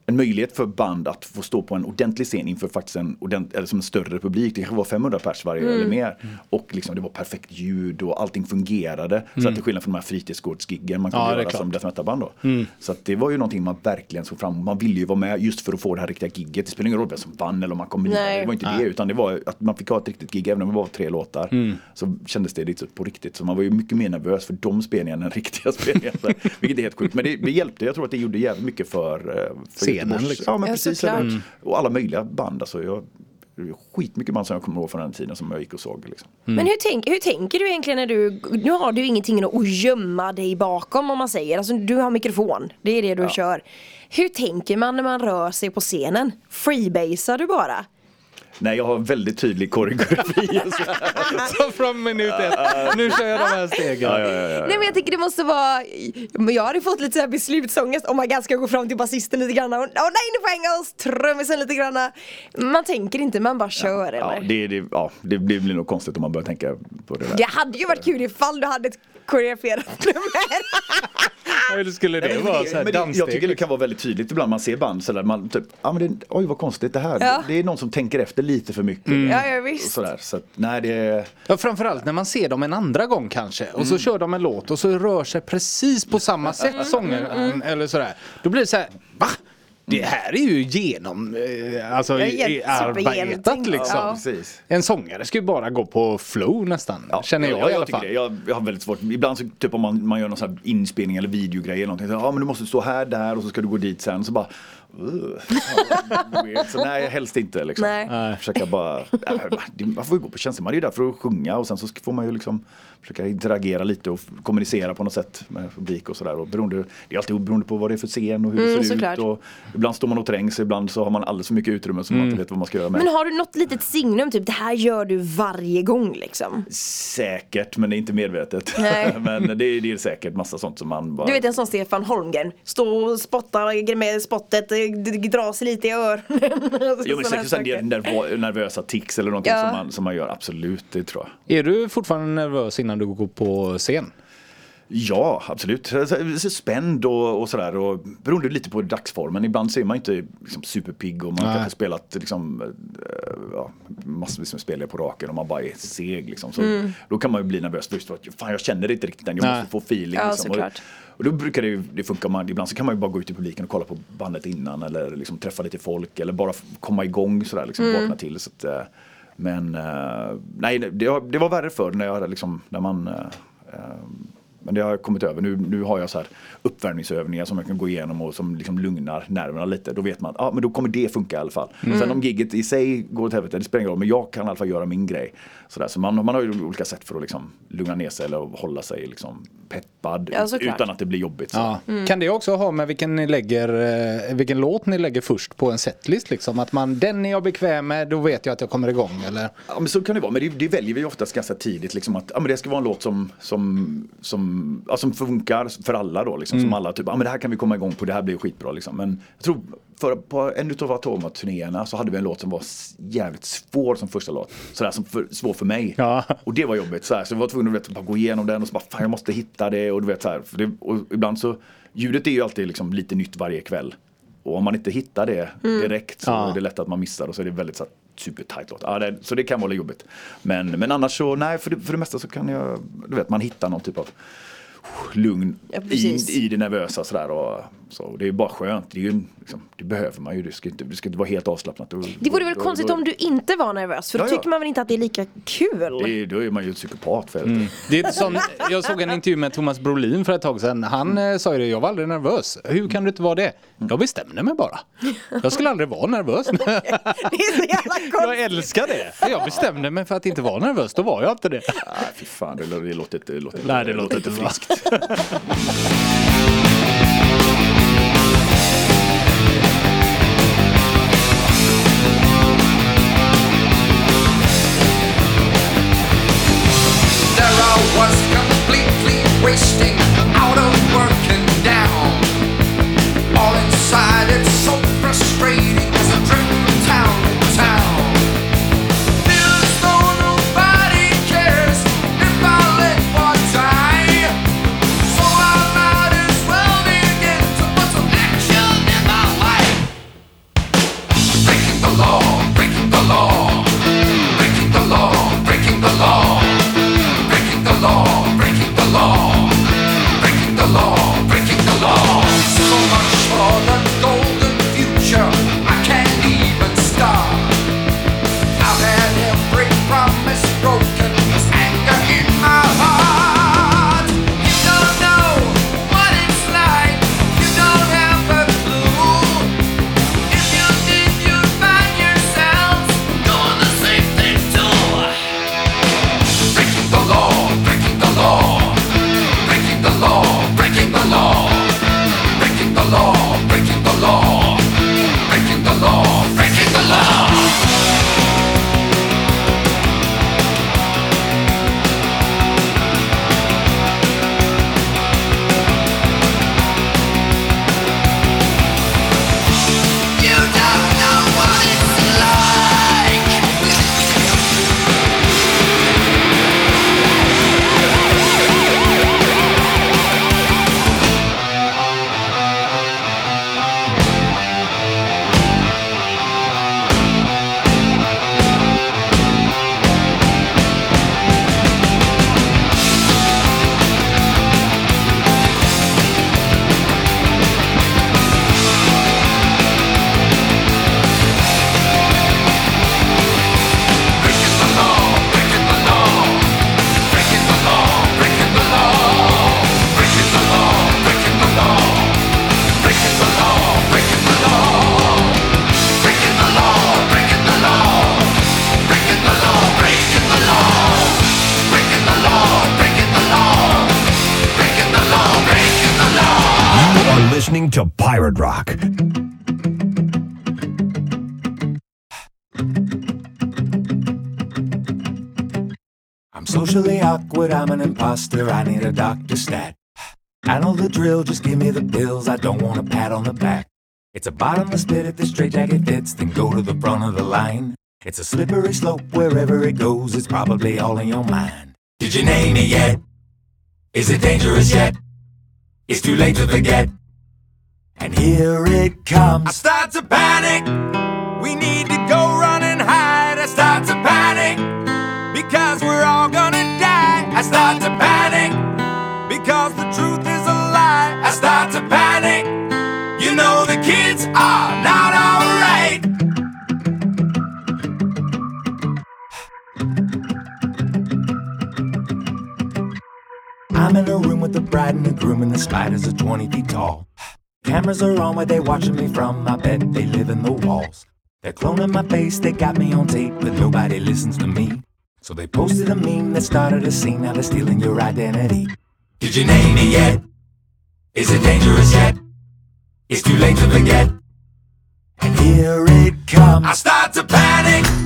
en möjlighet för band att få stå på en ordentlig scen inför faktiskt en, ordent, eller som en större publik. Det kanske var 500 pers varje Mm. eller mer. Och liksom det var perfekt ljud och allting fungerade. Så att till skillnad från de här fritidsgårdsgiggen man kunde Mm. Ja, göra. Mm. som death metal-band då. Så att det var ju någonting man verkligen såg fram emot. Man ville ju vara med just för att få det här riktiga gigget. Det spelar ingen roll vem som vann eller om man kom. Nej. Det var inte det utan det var att man fick ha ett riktigt gig även om det var tre låtar. Mm. Så kändes det lite på riktigt. Så man var ju mycket mer nervös för de spelningarna än riktiga spelningar. Vilket är helt sjukt. Men det, det hjälpte. Jag tror att det gjorde jävligt mycket för, eh, för Scenen, liksom. Ja men Ja, precis. Eller, och alla möjliga band. Alltså, jag, skitmycket band som jag kommer ihåg från den tiden som jag gick och såg. Liksom. Men hur, tänk, hur tänker du egentligen när du, nu har du ingenting att gömma dig bakom om man säger, alltså du har mikrofon, det är det du kör. Hur tänker man när man rör sig på scenen? Freebasar du bara? Nej jag har väldigt tydlig koreografi. så. Från minut ett, nu kör jag de här stegen. ja, ja, ja, ja. Nej men jag tycker det måste vara, men jag hade fått lite så här beslutsångest om man ska gå fram till basisten lite grann åh nej nu får jag hänga trummisen lite grann. Man tänker inte, man bara kör Ja, eller? det, det, ja, det blir blir nog konstigt om man börjar tänka på det där. Det hade ju varit kul ifall du hade ett koreograferat nummer. Hur skulle det vara? Så här men danssteg, jag tycker det kan vara väldigt tydligt ibland man ser band sådär, man typ, ja men det, oj vad konstigt det här. Ja. Det är någon som tänker efter lite för mycket. Ja, ja, Och visst. Sådär, så att, nej det Ja, framförallt när man ser dem en andra gång kanske och Mm. så kör de en låt och så rör sig precis på samma sätt Mm, sångaren eller sådär. Då blir det så här, va? Det här är ju genom, eh, alltså Ja, helt arbetat liksom. Ja. precis. En sångare ska ju bara gå på flow nästan, känner jag, i alla fall. Det. Jag, jag har väldigt svårt, ibland så typ om man, man gör någon sån här inspelning eller videogrej eller någonting. Så, ja men du måste stå här, där och så ska du gå dit sen. Så bara, uh, så nej helst inte liksom. Nej. Försöka bara, äh, man får ju gå på känsla, man är ju där för att sjunga och sen så får man ju liksom försöka interagera lite och kommunicera på något sätt med publik och sådär. Och beroende, det är alltid beroende på vad det är för scen och hur Mm, det ser såklart. ut. Och ibland står man och trängs, ibland så har man alldeles för mycket utrymme så man inte vet vad man ska göra med. Men har du något litet signum, typ det här gör du varje gång liksom? Säkert, men det är inte medvetet. Nej. men det, är- det är säkert massa sånt som man bara... Du vet en sån Stefan Holmgren, stå och spotta med spottet, dra sig lite i öronen. Jo men säkert där nerv- nervösa tics eller någonting Ja. som, man, som man gör, absolut, det tror jag. Är du fortfarande nervös innan du går på scen? Ja, absolut. Så- så- så Spänd och, och sådär. Och beroende lite på dagsformen. Ibland så är man inte liksom, superpigg och man Nej. kanske spelat liksom, eh, ja, massvis med spelare på raken och man bara är seg. Liksom. Så Mm. Då kan man ju bli nervös för att fan, jag känner inte riktigt än. Jag Nej. måste få feeling. Ja, liksom. såklart. Och, då brukar det ju det funka. Man, ibland så kan man ju bara gå ut i publiken och kolla på bandet innan eller liksom träffa lite folk eller bara komma igång sådär, liksom, Mm. vakna till. Så att, eh, men eh, nej, det, var- det var värre förr när, jag liksom, när man eh, Men det har jag kommit över. Nu, nu har jag så här uppvärmningsövningar som jag kan gå igenom och som liksom lugnar nerverna lite. Då vet man att ah, men då kommer det funka i alla fall. Sen om gigget i sig går åt helvete, det spelar ingen roll. Men jag kan i alla fall göra min grej. Så, där. så man, man har ju olika sätt för att liksom lugna ner sig eller hålla sig liksom peppad Ja, utan att det blir jobbigt. Så. Ja. Kan det också ha med vilken, ni lägger, eh, vilken låt ni lägger först på en setlist? Liksom? Att man, den är jag bekväm med, då vet jag att jag kommer igång. Eller? Ja men så kan det vara, men det, det väljer vi oftast ganska tidigt. Liksom att, ja, men det ska vara en låt som, som, som, ja, som funkar för alla då. Liksom, Som alla typ, ja men det här kan vi komma igång på, det här blir skitbra. Liksom. Men jag tror för, på en utav Atoma-turnéerna så hade vi en låt som var jävligt svår som första låt. Sådär som för, svår för mig. Ja. Och det var jobbigt. Sådär. Så jag var tvungen att gå igenom den och så bara, fan jag måste hitta det. Och du vet såhär, för det, och ibland så, ljudet är ju alltid liksom lite nytt varje kväll. Och om man inte hittar det direkt så Ja. är det lätt att man missar och så är det väldigt så här, supertight låt. Ja, det, så det kan vara jobbigt. Men, men annars så, nej för det, för det mesta så kan jag, du vet man hittar någon typ av lugn Ja, i, i det nervösa sådär. Och, så, och det är bara skönt. Det, är ju, liksom, det behöver man ju. Det ska inte, det ska inte vara helt avslappnat. Då- Det vore väl då- konstigt då- om du inte var nervös för då Ja, ja. tycker man väl inte att det är lika kul? det är, Då är man ju psykopat för Mm. Det är som, jag såg en intervju med Thomas Brolin för ett tag sedan. Han eh, sa ju det, jag var aldrig nervös. Hur kan du inte vara det? Jag bestämde mig bara. Jag skulle aldrig vara nervös. Det är så jävla Jag älskar det. Jag bestämde mig för att inte vara nervös, då var jag inte det. Nej, fy fan. Det, det låter inte, det låter inte, Nej, det låter inte bra. friskt. Was completely wasting out of working down. All inside a doctor stat. I know the drill, just give me the pills, I don't want a pat on the back. It's a bottomless pit if the straitjacket fits, then go to the front of the line. It's a slippery slope wherever it goes, it's probably all in your mind. Did you name it yet? Is it dangerous yet? It's too late to forget. And here it comes. I start to panic. A room with the bride and the groom, and the spiders are 20 feet tall. Cameras are on where they watching me from. I bet they live in the walls. They're cloning my face, they got me on tape, but nobody listens to me. So they posted a meme that started a scene. Now they're stealing your identity. Did you name me yet? Is it dangerous yet? It's too late to forget. And here it comes. I start to panic.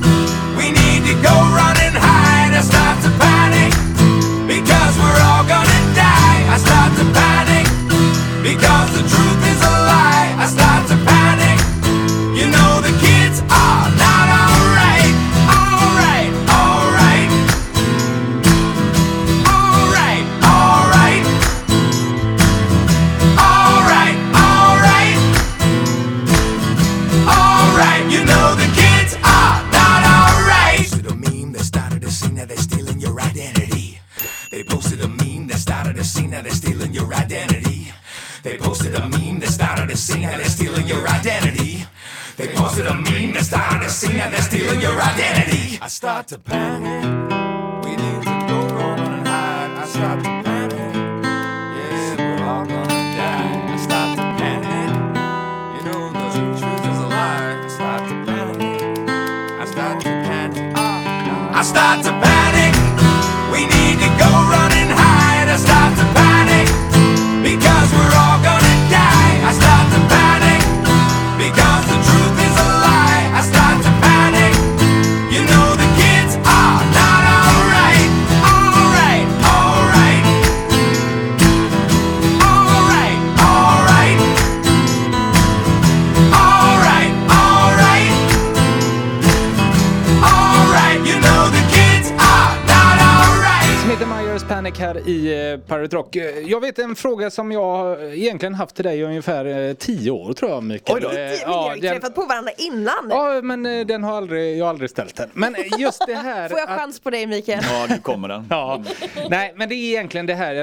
En fråga som jag egentligen haft till dig i ungefär eh, tio år tror jag Mikael. Oj då. Eh, Vi har ju träffat på varandra innan. Ja, men eh, den har aldrig, jag har aldrig ställt den. Men just det här Får jag att- chans på dig Mikael? Ja, nu kommer den. Ja, nej men det är egentligen det här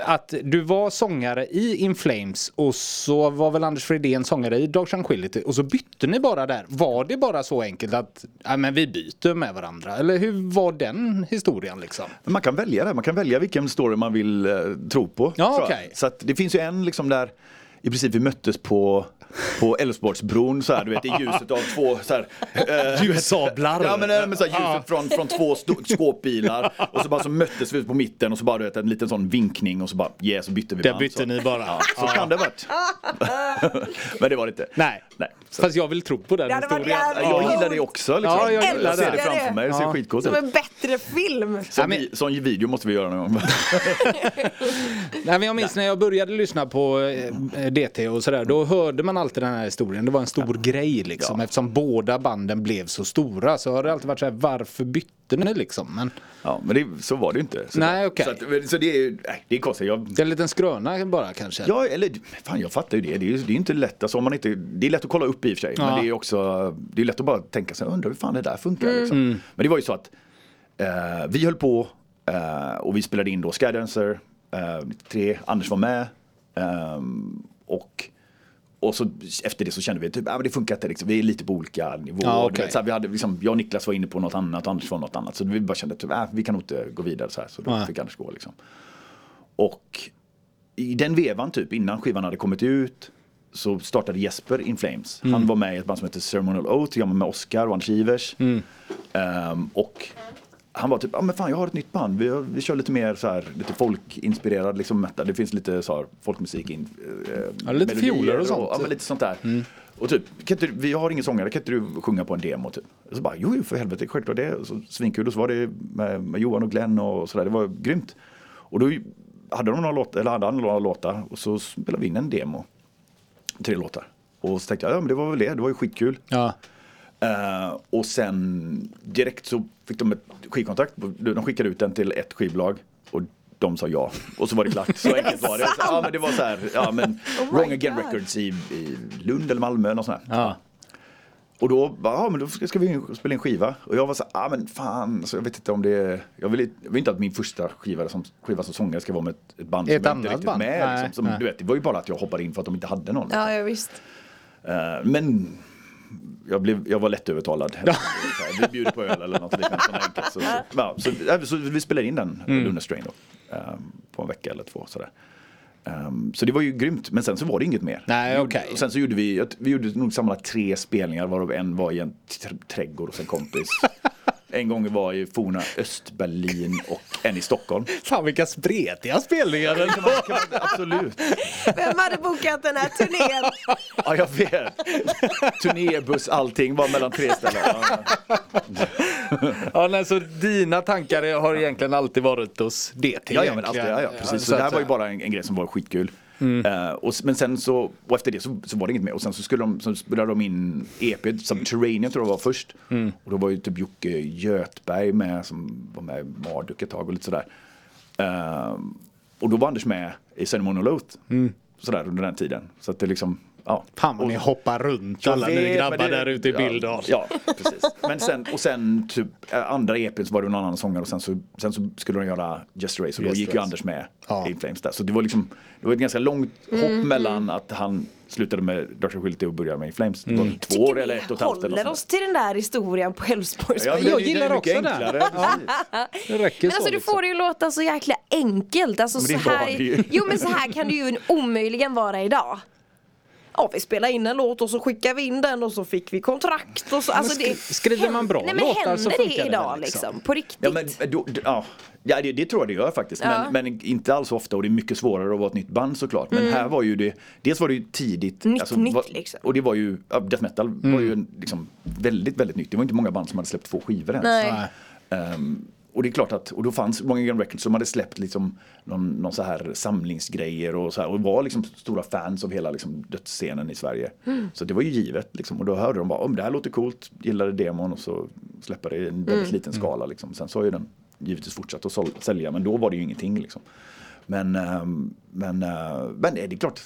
att du var sångare i In Flames och så var väl Anders Fredén sångare i Dog Tranquility och så bytte ni bara där. Var det bara så enkelt att ja, men vi byter med varandra? Eller hur var den historien liksom? Man kan välja det, man kan välja vilken story man vill eh, tro på. Ja, okej. Så att det finns ju en liksom där. I princip vi möttes på på Älvsborgsbron så här, du vet i ljuset av två så här, eh, Ljussablar. Ja men, eh, men så här, ljuset från, från två skåpbilar och så bara så möttes vi på mitten och så bara du vet en liten sån vinkning och så bara yeah så bytte vi Där band, bytte så. ni bara. Ja, så kan det ha varit. men det var det inte. Nej. Nej. Så. Fast jag vill tro på den Det historien. Jag gillar det också. Liksom. Ja, jag jag, ser det. det framför mig, det ser Ja. skitcoolt Som ut. en bättre film. Ja, men- sån video måste vi göra någon gång. Nej, men jag minns när jag började lyssna på eh, DT och sådär. Då hörde man alltid den här historien. Det var en stor grej liksom. Ja. Eftersom båda banden blev så stora så har det alltid varit så här. Varför bytte ni liksom? Men Ja, men det, så var det ju inte. Så, Nej, okej. så, att, så det är nej, det är konstigt. Jag, det är en liten skröna bara kanske. ja, eller fan jag fattar ju det. Det är det är inte lätt. Alltså, om man inte, det är lätt att kolla upp i och för sig. Ja. Men det är också, det är lätt att bara tänka sig, undrar hur fan det där funkar. Liksom. Men det var ju så att eh, vi höll på eh, och vi spelade in då Skydancer, eh, 93, Anders var med. ehm, och och så efter det så kände vi typ, ah, men det funkar inte liksom. Vi är lite på olika nivåer. Okej. vet, så här, vi hade, liksom, jag och Niklas var inne på något annat, Anders var något annat. Så vi bara kände typ, ah, vi kan nog inte gå vidare så här. Så då Nej. fick Anders gå liksom. Och i den vevan typ, innan skivan hade kommit ut så startade Jesper In Flames. Mm. Han var med i ett band som heter Ceremonial Oath, jag var med Oscar och Anders Ivers. Mm. Ehm, och han var typ, ja ah, men fan jag har ett nytt band, vi, vi kör lite mer så här, lite folkinspirerad liksom metal. Det finns lite så här, folkmusik in, eh, Ja, lite fioler och sånt. Mm. ja men lite sånt där. Och typ, kan du- vi har ingen sångare, kan inte du sjunga på en demo typ? Och så bara, jo jo, för helvete, självklart det. Och så svinkul och så var det med, med Johan och Glenn och sådär, det var grymt. Och då hade de några låtar, eller hade han några låtar och så spelade vi in en demo. Tre låtar. Och så tänkte jag, ja men det var väl det, det var ju skitkul. Ja. Eh, och sen direkt så fick de ett skivkontrakt. De skickade ut den till ett skivbolag. Och de sa ja. Och så var det klart. Så enkelt var det. Så, ja men det var så här, ja men Oh Wrong Again God. Records i, i Lund eller Malmö något sånt här. Ja. Och då bara, ja men då ska, vi spela in skiva. Och jag var så här, ja men fan, så jag vet inte om det jag vill, jag vill inte att min första skiva som, skiva som sångare ska vara med ett, ett band Ett som jag inte riktigt band? med. Nej, liksom, som, nej. Du vet, det var ju bara att jag hoppade in för att de inte hade någon. Ja, ja visst. Eh, men jag, blev, jag var lättövertalad. Så här, Vi bjuder på öl eller något liknande. Så, så, ja, så, så vi spelade in den, Mm. Lunar Strain då. ehm, på en vecka eller två sådär. Ehm, så det var ju grymt, men sen så var det inget mer. Nej, okej. Och sen så gjorde vi, vi gjorde nog sammanlagt tre spelningar varav en var i en tr- trädgård hos en kompis. En gång var i forna Östberlin och en i Stockholm. Fan vilka spretiga spelningar det Kan man, kan man, absolut. Vem hade bokat den här turnén? Ja, jag vet. Turnébuss, allting var mellan tre ställen. Ja, Ja, nej, så dina tankar har egentligen alltid varit hos DT? ja, ja men alltid, ja, ja, precis. Så det här var ju bara en, en grej som var skitkul. Eh, och, s- men sen så, och efter det så, så var det inget mer. Och sen så skulle de, så spelade de in EP, Subterranean tror jag var först. Och då var ju typ Jocke Göthberg med, som var med i Marduk ett tag och lite sådär. Eh, och då var Anders med i Ceremony of Oath. Sådär under den tiden. Så att det liksom, ja. Fan vad ni hoppar runt alla Jag ni vet, grabbar det- där ute i Billdal. Ja, ja, precis. Men sen, och sen typ eh, andra EPn så var det en annan sångare och sen så, sen så skulle de göra Just Race och då Just gick ju Race. Anders med Ja. i Flames där. Så det var liksom, det var ett ganska långt hopp mellan att han slutade med Dr. Skilty och började med In Flames. Det var Mm. två år eller ett och ett halvt eller håller oss till den där historien på Älvsborgs där. Ja, Jag det- det gillar mycket också enklare, precis. Det räcker Men så. alltså du liksom. får det ju låta så jäkla enkelt. Alltså, Men så det här, det ju. jo men så här kan det ju omöjligen vara idag. Ja vi spelar in en låt och så skickar vi in den och så fick vi kontrakt och så. Alltså, det, skriver man bra Nej men låtar händer så det funkar det idag liksom. liksom? På riktigt? Ja, men, då, ja. ja det, det tror jag det gör faktiskt. Ja. Men, men inte alls ofta och det är mycket svårare att vara ett nytt band såklart. Men här var ju det, dels var det ju tidigt. Mm. Nytt, nytt, var- liksom. Och det var ju, ja, death metal var Mm. ju en, liksom, väldigt, väldigt nytt. Det var inte många band som hade släppt två skivor ens. Nej. Ehm, och det är klart att, och då fanns många Gun Records som hade släppt liksom någon, någon så här samlingsgrejer och så här och var liksom stora fans av hela liksom dödsscenen i Sverige. Mm. Så det var ju givet liksom och då hörde de bara om det här låter coolt, gillade demon och så släpper det i en väldigt Mm. liten skala liksom. Sen så har ju den givetvis fortsatt att sälja men då var det ju ingenting liksom. Men, ehm, men, eh, men det är klart,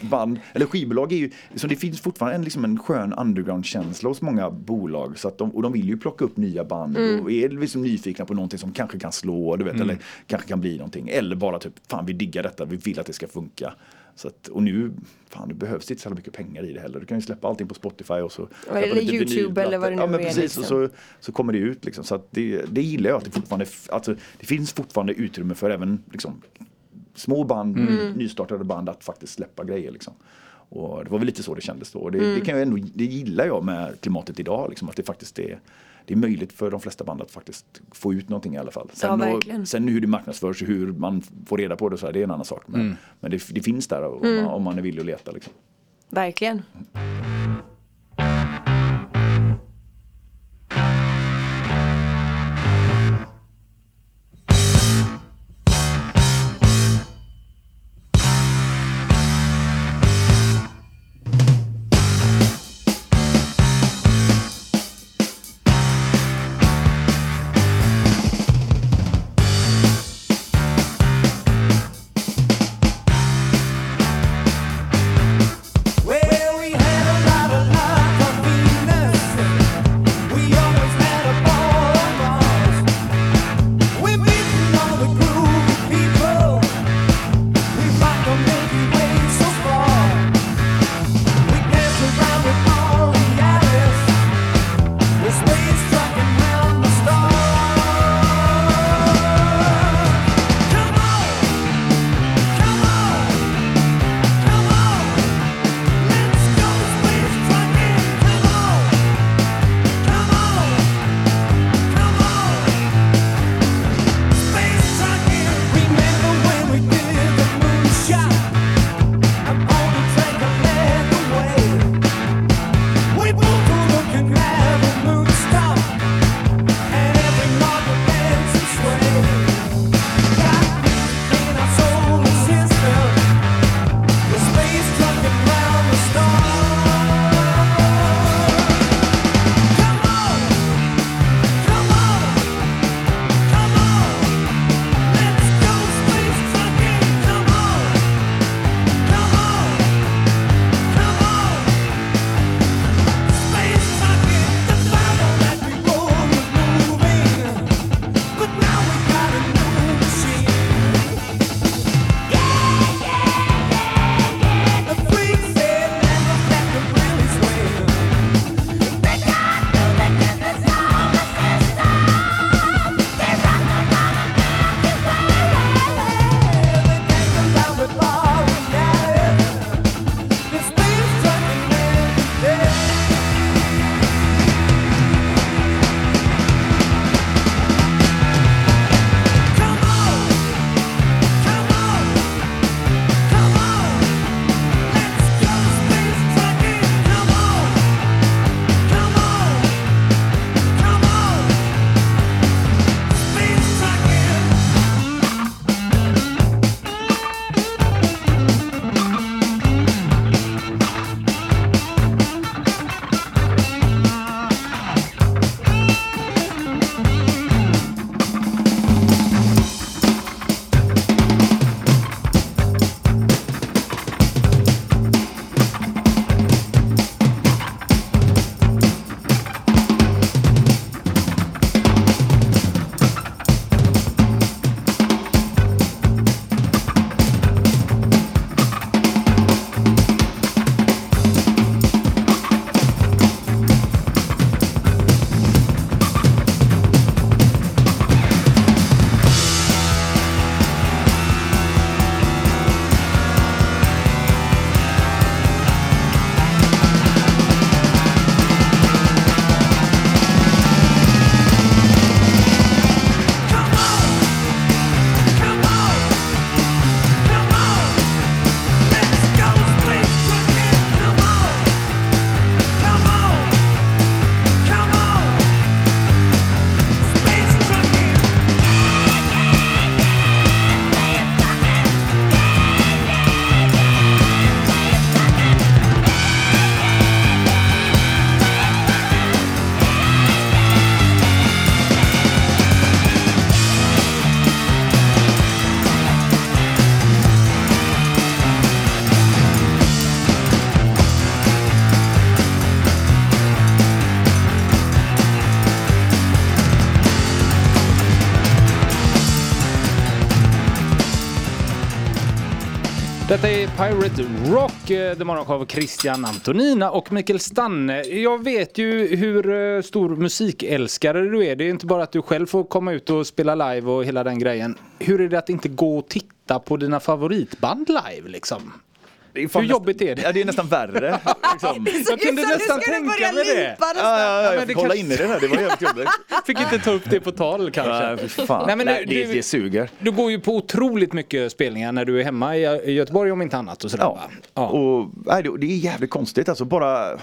band, eller skivbolag är ju, så det finns fortfarande en, liksom en skön underground-känsla hos många bolag. Så att de, och de vill ju plocka upp nya band och är liksom nyfikna på någonting som kanske kan slå, du vet, eller kanske kan bli någonting. Eller bara typ, fan vi diggar detta, vi vill att det ska funka. Så att, och nu, fan det behövs inte så mycket pengar i det heller. Du kan ju släppa allting på Spotify och så Eller YouTube eller vad det nu Ja men är, precis, liksom. och så, så kommer det ut liksom. Så att det, det gillar jag att det fortfarande, alltså, det finns fortfarande utrymme för även liksom, små band, Mm. nystartade band att faktiskt släppa grejer. Liksom. Och det var väl lite så det kändes då. Och det, Mm. det, kan jag ändå, det gillar jag med klimatet idag, liksom, att det faktiskt är, det är möjligt för de flesta band att faktiskt få ut någonting i alla fall. Sen, Ja, och, sen hur det marknadsförs och hur man får reda på det, så här, det är en annan sak. Men, men det, det finns där om, Mm. man, om man är villig att leta. Liksom. Verkligen. Pirate Rock, eh, The Morgonshow Christian Antonina och Mikael Stanne. Jag vet ju hur eh, stor musikälskare du är. Det är inte bara att du själv får komma ut och spela live och hela den grejen. Hur är det att inte gå och titta på dina favoritband live liksom? Det är Hur nästan- jobbigt är det? Ja, det är nästan värre. Liksom. Jag kunde nästan tänka mig det. Ja, ja, ja, men jag det fick hålla kanske- inne det där, det var jävligt jobbigt. Fick inte ta upp det på tal kanske. Nej, fy fan. Nej, men Nej, du- det, du- det suger. Du går ju på otroligt mycket spelningar när du är hemma i i Göteborg om inte annat och sådär Ja, va? Ja. och nej, det- det är jävligt konstigt alltså. Bara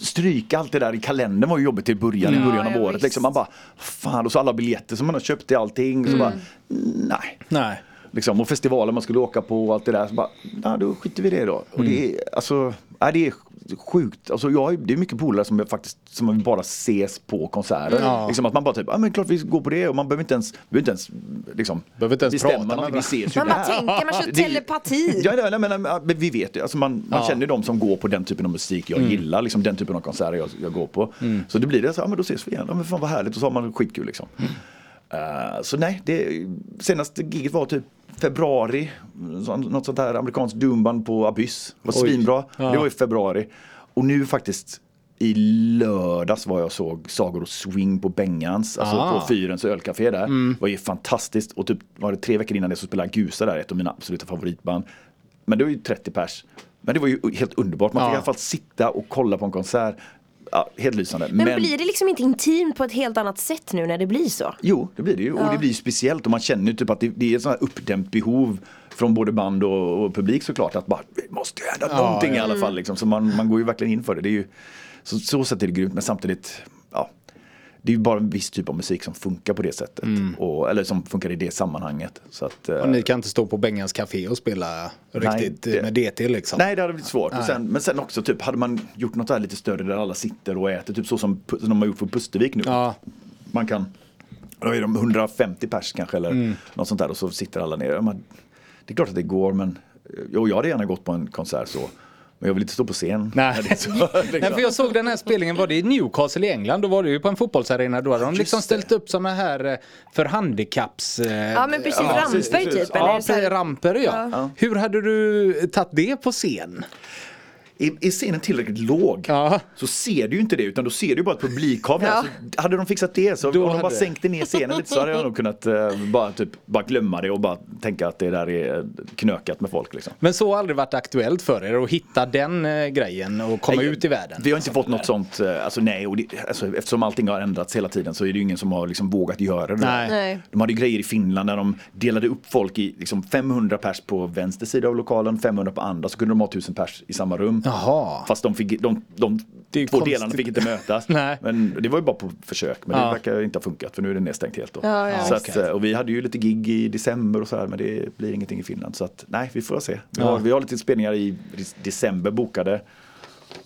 stryka allt det där i kalendern var ju jobbigt i början, i början av ja, året. visst. Liksom man bara, fan, och så alla biljetter som man har köpt till allting. Så bara, nej. Nej. Liksom, och festivaler man skulle åka på och allt det där. Så bara, nej, då skiter vi i det då. Och det är, alltså, nej, det är sjukt. Alltså, jag, det är mycket polare som faktiskt som bara ses på konserter. Ja. Liksom att man bara typ, ja men klart vi går på det och man behöver inte ens, behöver inte ens, liksom, Behöver inte ens bestämma prata med någonting. Vi ses ju Man bara tänker, man kör telepati. Ja, nej, men, ja, men vi vet ju, alltså man, man Ja. känner ju de som går på den typen av musik jag gillar, liksom den typen av konserter jag, jag går på. Så det blir det så, ja men då ses vi igen, ja, men fan vad härligt och så har man skitkul liksom. Eh, så nej, det, senaste giget var typ februari, något sånt här amerikanskt doomband på Abyss. Det var Oj. svinbra, Ja. det var i februari. Och nu faktiskt i lördags var jag såg Sagor och Swing på Bengans, alltså Ah. på Fyrens ölcafé där. Det var ju fantastiskt och typ var det tre veckor innan det så spelade Gusa där, ett av mina absoluta favoritband. Men det var ju 30 pers. Men det var ju helt underbart, man fick Ja. i alla fall sitta och kolla på en konsert. Ja, helt lysande. Men, blir det liksom inte intimt på ett helt annat sätt nu när det blir så? Jo, det blir det ju. Och det blir ju speciellt och man känner ju typ att det, det är ett sånt här uppdämt behov från både band och, och publik såklart att bara, det måste ju hända Ja, någonting ja. i alla fall. Liksom. Så man, man går ju verkligen in för det. det är ju, så, så sätt är det grymt men samtidigt. Det är ju bara en viss typ av musik som funkar på det sättet. Och, eller som funkar i det sammanhanget. Så att, eh, Och ni kan inte stå på Bengans café och spela riktigt det- eh, med DT liksom? Nej, det hade blivit svårt. Sen, men sen också, typ, hade man gjort något där lite större där alla sitter och äter, typ så som, som de har gjort på Pustervik nu. Ja. Man kan, då är de 150 pers kanske eller Mm. något sånt där och så sitter alla ner. Men, det är klart att det går men, jo jag hade gärna gått på en konsert så. Men jag vill inte stå på scen. Nej. så, liksom. Nej, för jag såg den här spelningen, var det i Newcastle i England? Då var det ju på en fotbollsarena. Då hade de liksom ställt upp sådana här eh, för handikapps... eh, Ja men precis, Ja, ramper precis, precis. typ. Ja, eller så här- precis, ramper ja. Ja. Hur hade du tagit det på scen? Är, är scenen tillräckligt låg Ja. så ser du ju inte det utan då ser du bara ett publikhav. Ja. Så hade de fixat det så Då om de bara sänkte ner scenen lite så hade jag nog kunnat eh, bara, typ, bara glömma det och bara tänka att det där är knökat med folk. Liksom. Men så har aldrig varit aktuellt för er att hitta den eh, grejen och komma Nej, ut i världen? Vi har inte fått något sånt, eh, alltså nej, och det, alltså, eftersom allting har ändrats hela tiden så är det ju ingen som har liksom vågat göra det. Nej. Nej. De hade ju grejer i Finland där de delade upp folk i liksom 500 pers på vänster sida av lokalen, 500 på andra, så kunde de ha 1000 pers i samma rum. Jaha. Fast de, fick, de, de två konstigt. delarna fick inte mötas. Nej. Men det var ju bara på försök, men Ja. det verkar inte ha funkat för nu är det nedstängt helt. Då. Ja, ja, så okej. att, eh, och vi hade ju lite gig i december och så här, men det blir ingenting i Finland. Så att nej, vi får se. Vi har, vi har lite spelningar i december bokade.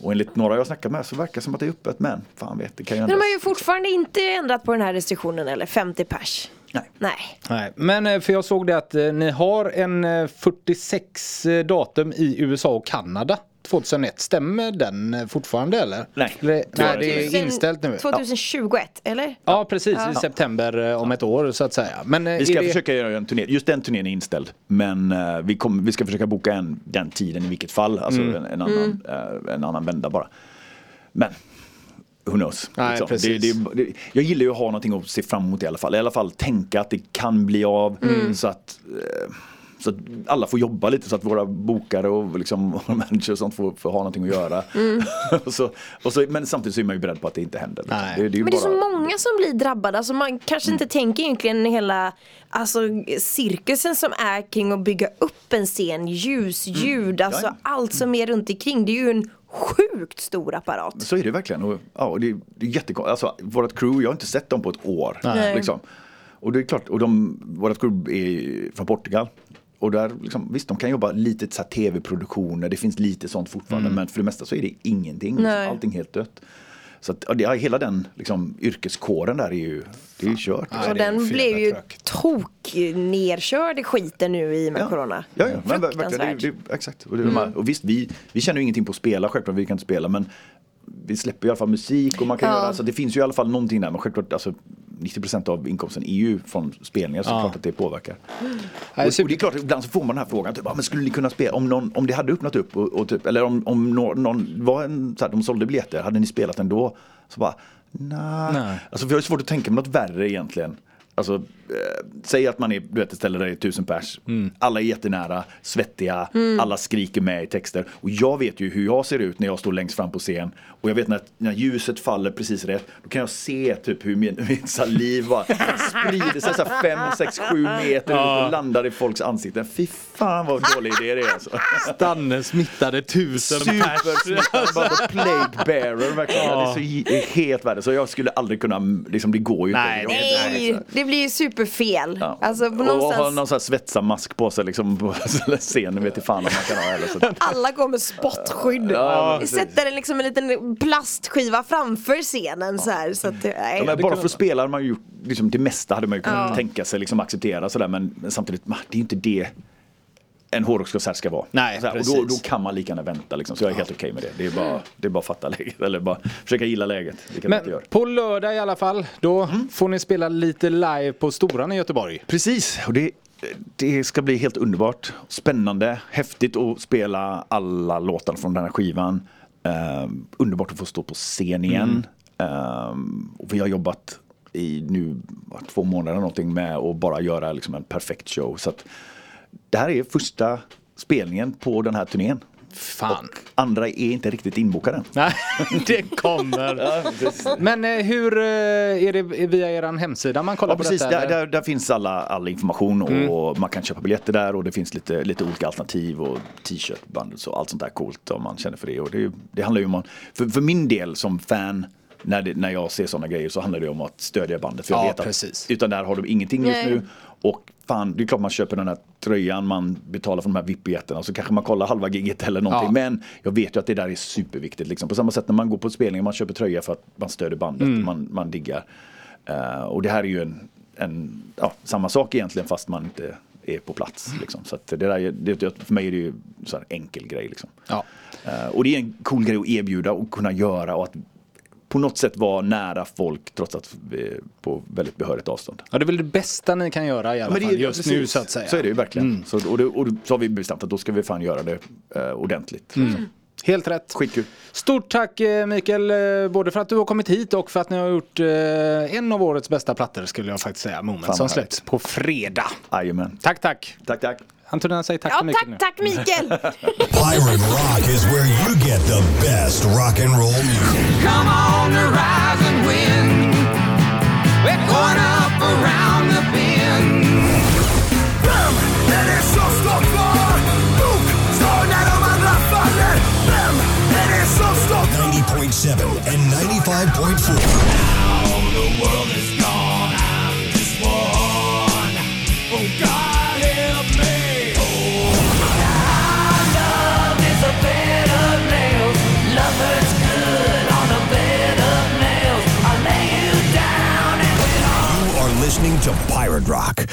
Och enligt några jag snackat med så verkar det som att det är öppet, men fan vet, det kan ju Men de har ju fortfarande inte ändrat på den här restriktionen eller 50 pers. Nej. Nej. Nej, men eh, för jag såg det att eh, ni har en eh, 46 eh, datum i USA och Kanada 2001. Stämmer den fortfarande eller? Nej, Eller, det nej, det är inställt nu. 2021 eller? Ja, precis. I september eh, om ett år så att säga. Men eh, Vi ska det... försöka göra en turné, just den turnén är inställd. Men eh, vi, kommer- vi ska försöka boka en, den tiden i vilket fall, alltså Mm. en, en, annan, eh, en annan vända bara. Men who knows. Nej, liksom. precis. det, det, det, jag gillar ju att ha någonting att se fram emot i alla fall. I alla fall tänka att det kan bli av. Mm. Så att eh, så att alla får jobba lite så att våra bokare och liksom våra managers och sånt får, får ha någonting att göra. och så, och så, men samtidigt så är man ju beredd på att det inte händer. Liksom. Nej. Det, det är ju Men det är så bara- många som blir drabbade. Alltså man kanske inte tänker egentligen hela alltså, cirkusen som är kring att bygga upp en scen. Ljus, ljud, alltså Ja, allt som är runt omkring. Det är ju en sjukt stor apparat. Så är det verkligen. Och, ja, och det, det är jättekonstigt. Alltså, vårt crew, jag har inte sett dem på ett år. Nej. Liksom. Och det är klart, och de, vårt crew är från Portugal. Och där, liksom, visst, de kan jobba lite så tv-produktioner, det finns lite sånt fortfarande. Men för det mesta så är det ingenting. Liksom, Nej. allting helt dött. Så att, ja, det, hela den liksom, yrkeskåren där är ju, det är ju kört. Nej, och det är den blev ju tok nerkörd i skiten nu i och med Ja. corona. Ja, ja men ver- verkligen. Det, det, exakt. Och, det, här- och visst, vi, vi känner ju ingenting på att spela, självklart vi kan inte spela, men vi släpper i alla fall musik och man kan Ja. göra, alltså det finns ju i alla fall någonting där, men självklart, alltså, 90% av inkomsten är ju från spelningar så är klart att det påverkar. Och, och det är klart, ibland så får man den här frågan, typ, ah, men skulle ni kunna spela, om, någon, om det hade öppnat upp, och, och typ, eller om, om någon, någon var en, så här, de sålde biljetter, hade ni spelat ändå? Så bara, nah. Nej. Alltså för jag har svårt att tänka mig något värre egentligen. Alltså, säg att man är du vet, ett ställe där det är tusen pers. Mm. Alla är jättenära, svettiga, alla skriker med i texter. Och jag vet ju hur jag ser ut när jag står längst fram på scen. Och jag vet när, när ljuset faller precis rätt, då kan jag se typ hur min, min saliv bara sprider sig så här fem, sex, sju meter ut och landar i folks ansikten. Fy fan vad dålig idé det är alltså. Stanne smittade tusen pers. Bara the plague bearer verkligen. Det är så det helt värre. Så jag skulle aldrig kunna, liksom det går ju Nej, inte. det- Nej, det blir ju superfel. Ja. Alltså på och ha någonstans, någon sån här svetsarmask på sig liksom på scenen vet inte fan om man kan ha heller. Så. alla går med spottskydd. Ja, sätter en, liksom en liten plastskiva framför scenen så här. Så att, det- nej. Ja, men bara för att spela hade man ju gjort, liksom, det mesta hade man ju kunnat Ja. tänka sig liksom, acceptera sådär men, men samtidigt, det är ju inte det en hårdrockskonsert ska vara. Nej, här, och då, då kan man lika gärna vänta liksom, så jag är helt okej med det. Det är, bara, det är bara att fatta läget, eller bara försöka gilla läget. Det kan man inte Men på lördag i alla fall, då Mm. får ni spela lite live på Storan i Göteborg. Precis, och det, det ska bli helt underbart, spännande, häftigt att spela alla låtar från den här skivan. Ehm, underbart att få stå på scen igen. Ehm, och vi har jobbat i nu två månader någonting med att bara göra liksom en perfekt show. Så att det här är första spelningen på den här turnén. Fan. Och andra är inte riktigt inbokade. Nej, det kommer. Men eh, hur eh, är det via er hemsida man kollar Ja, på precis. detta? Där, där, där finns alla, all information och man kan köpa biljetter där och det finns lite, lite olika alternativ och t-shirt, bundles och allt sånt där coolt om man känner för det. Och det, det handlar ju om, för, för min del som fan när, det, när jag ser sådana grejer så handlar det om att stödja bandet. För jag Ja, vet att, precis. Utan där har de ingenting just nu. Och fan, det är klart man köper den här tröjan, man betalar för de här VIP-biljetterna så kanske man kollar halva giget eller någonting. Ja. Men jag vet ju att det där är superviktigt. Liksom. På samma sätt när man går på spelning, man köper tröja för att man stödjer bandet, Mm. man, man diggar. Eh, och det här är ju en, en ja, samma sak egentligen fast man inte är på plats. Liksom. Så det där, är- det, för mig är det ju en enkel grej. Liksom. Ja. Eh, och det är en cool grej att erbjuda och kunna göra och att på något sätt vara nära folk trots att vi är på väldigt behörigt avstånd. ja, det är väl det bästa ni kan göra i alla är- fall ja, just precis. nu så att säga. Mm. Så är det ju verkligen. Så, och, det, och så har vi bestämt att då ska vi fan göra det eh, ordentligt. Helt rätt. Skitkul. Stort tack eh, Mikael, eh, både för att du har kommit hit och för att ni har gjort eh, en av årets bästa plattor skulle jag faktiskt säga. Moment som släpps på fredag. Jajamän. Tack, tack. Tack, tack. Antonina, säg tack Ja, till Mikael nu. tack, tack Mikael! Pirate Rock is where you get the best rock and roll music. Come on the rise and win. We're going up around the bend. Vem är det som står kvar? Nog står när de andra faller. Vem är det som står kvar? 90.7 and 95.4. listening to Pirate Rock,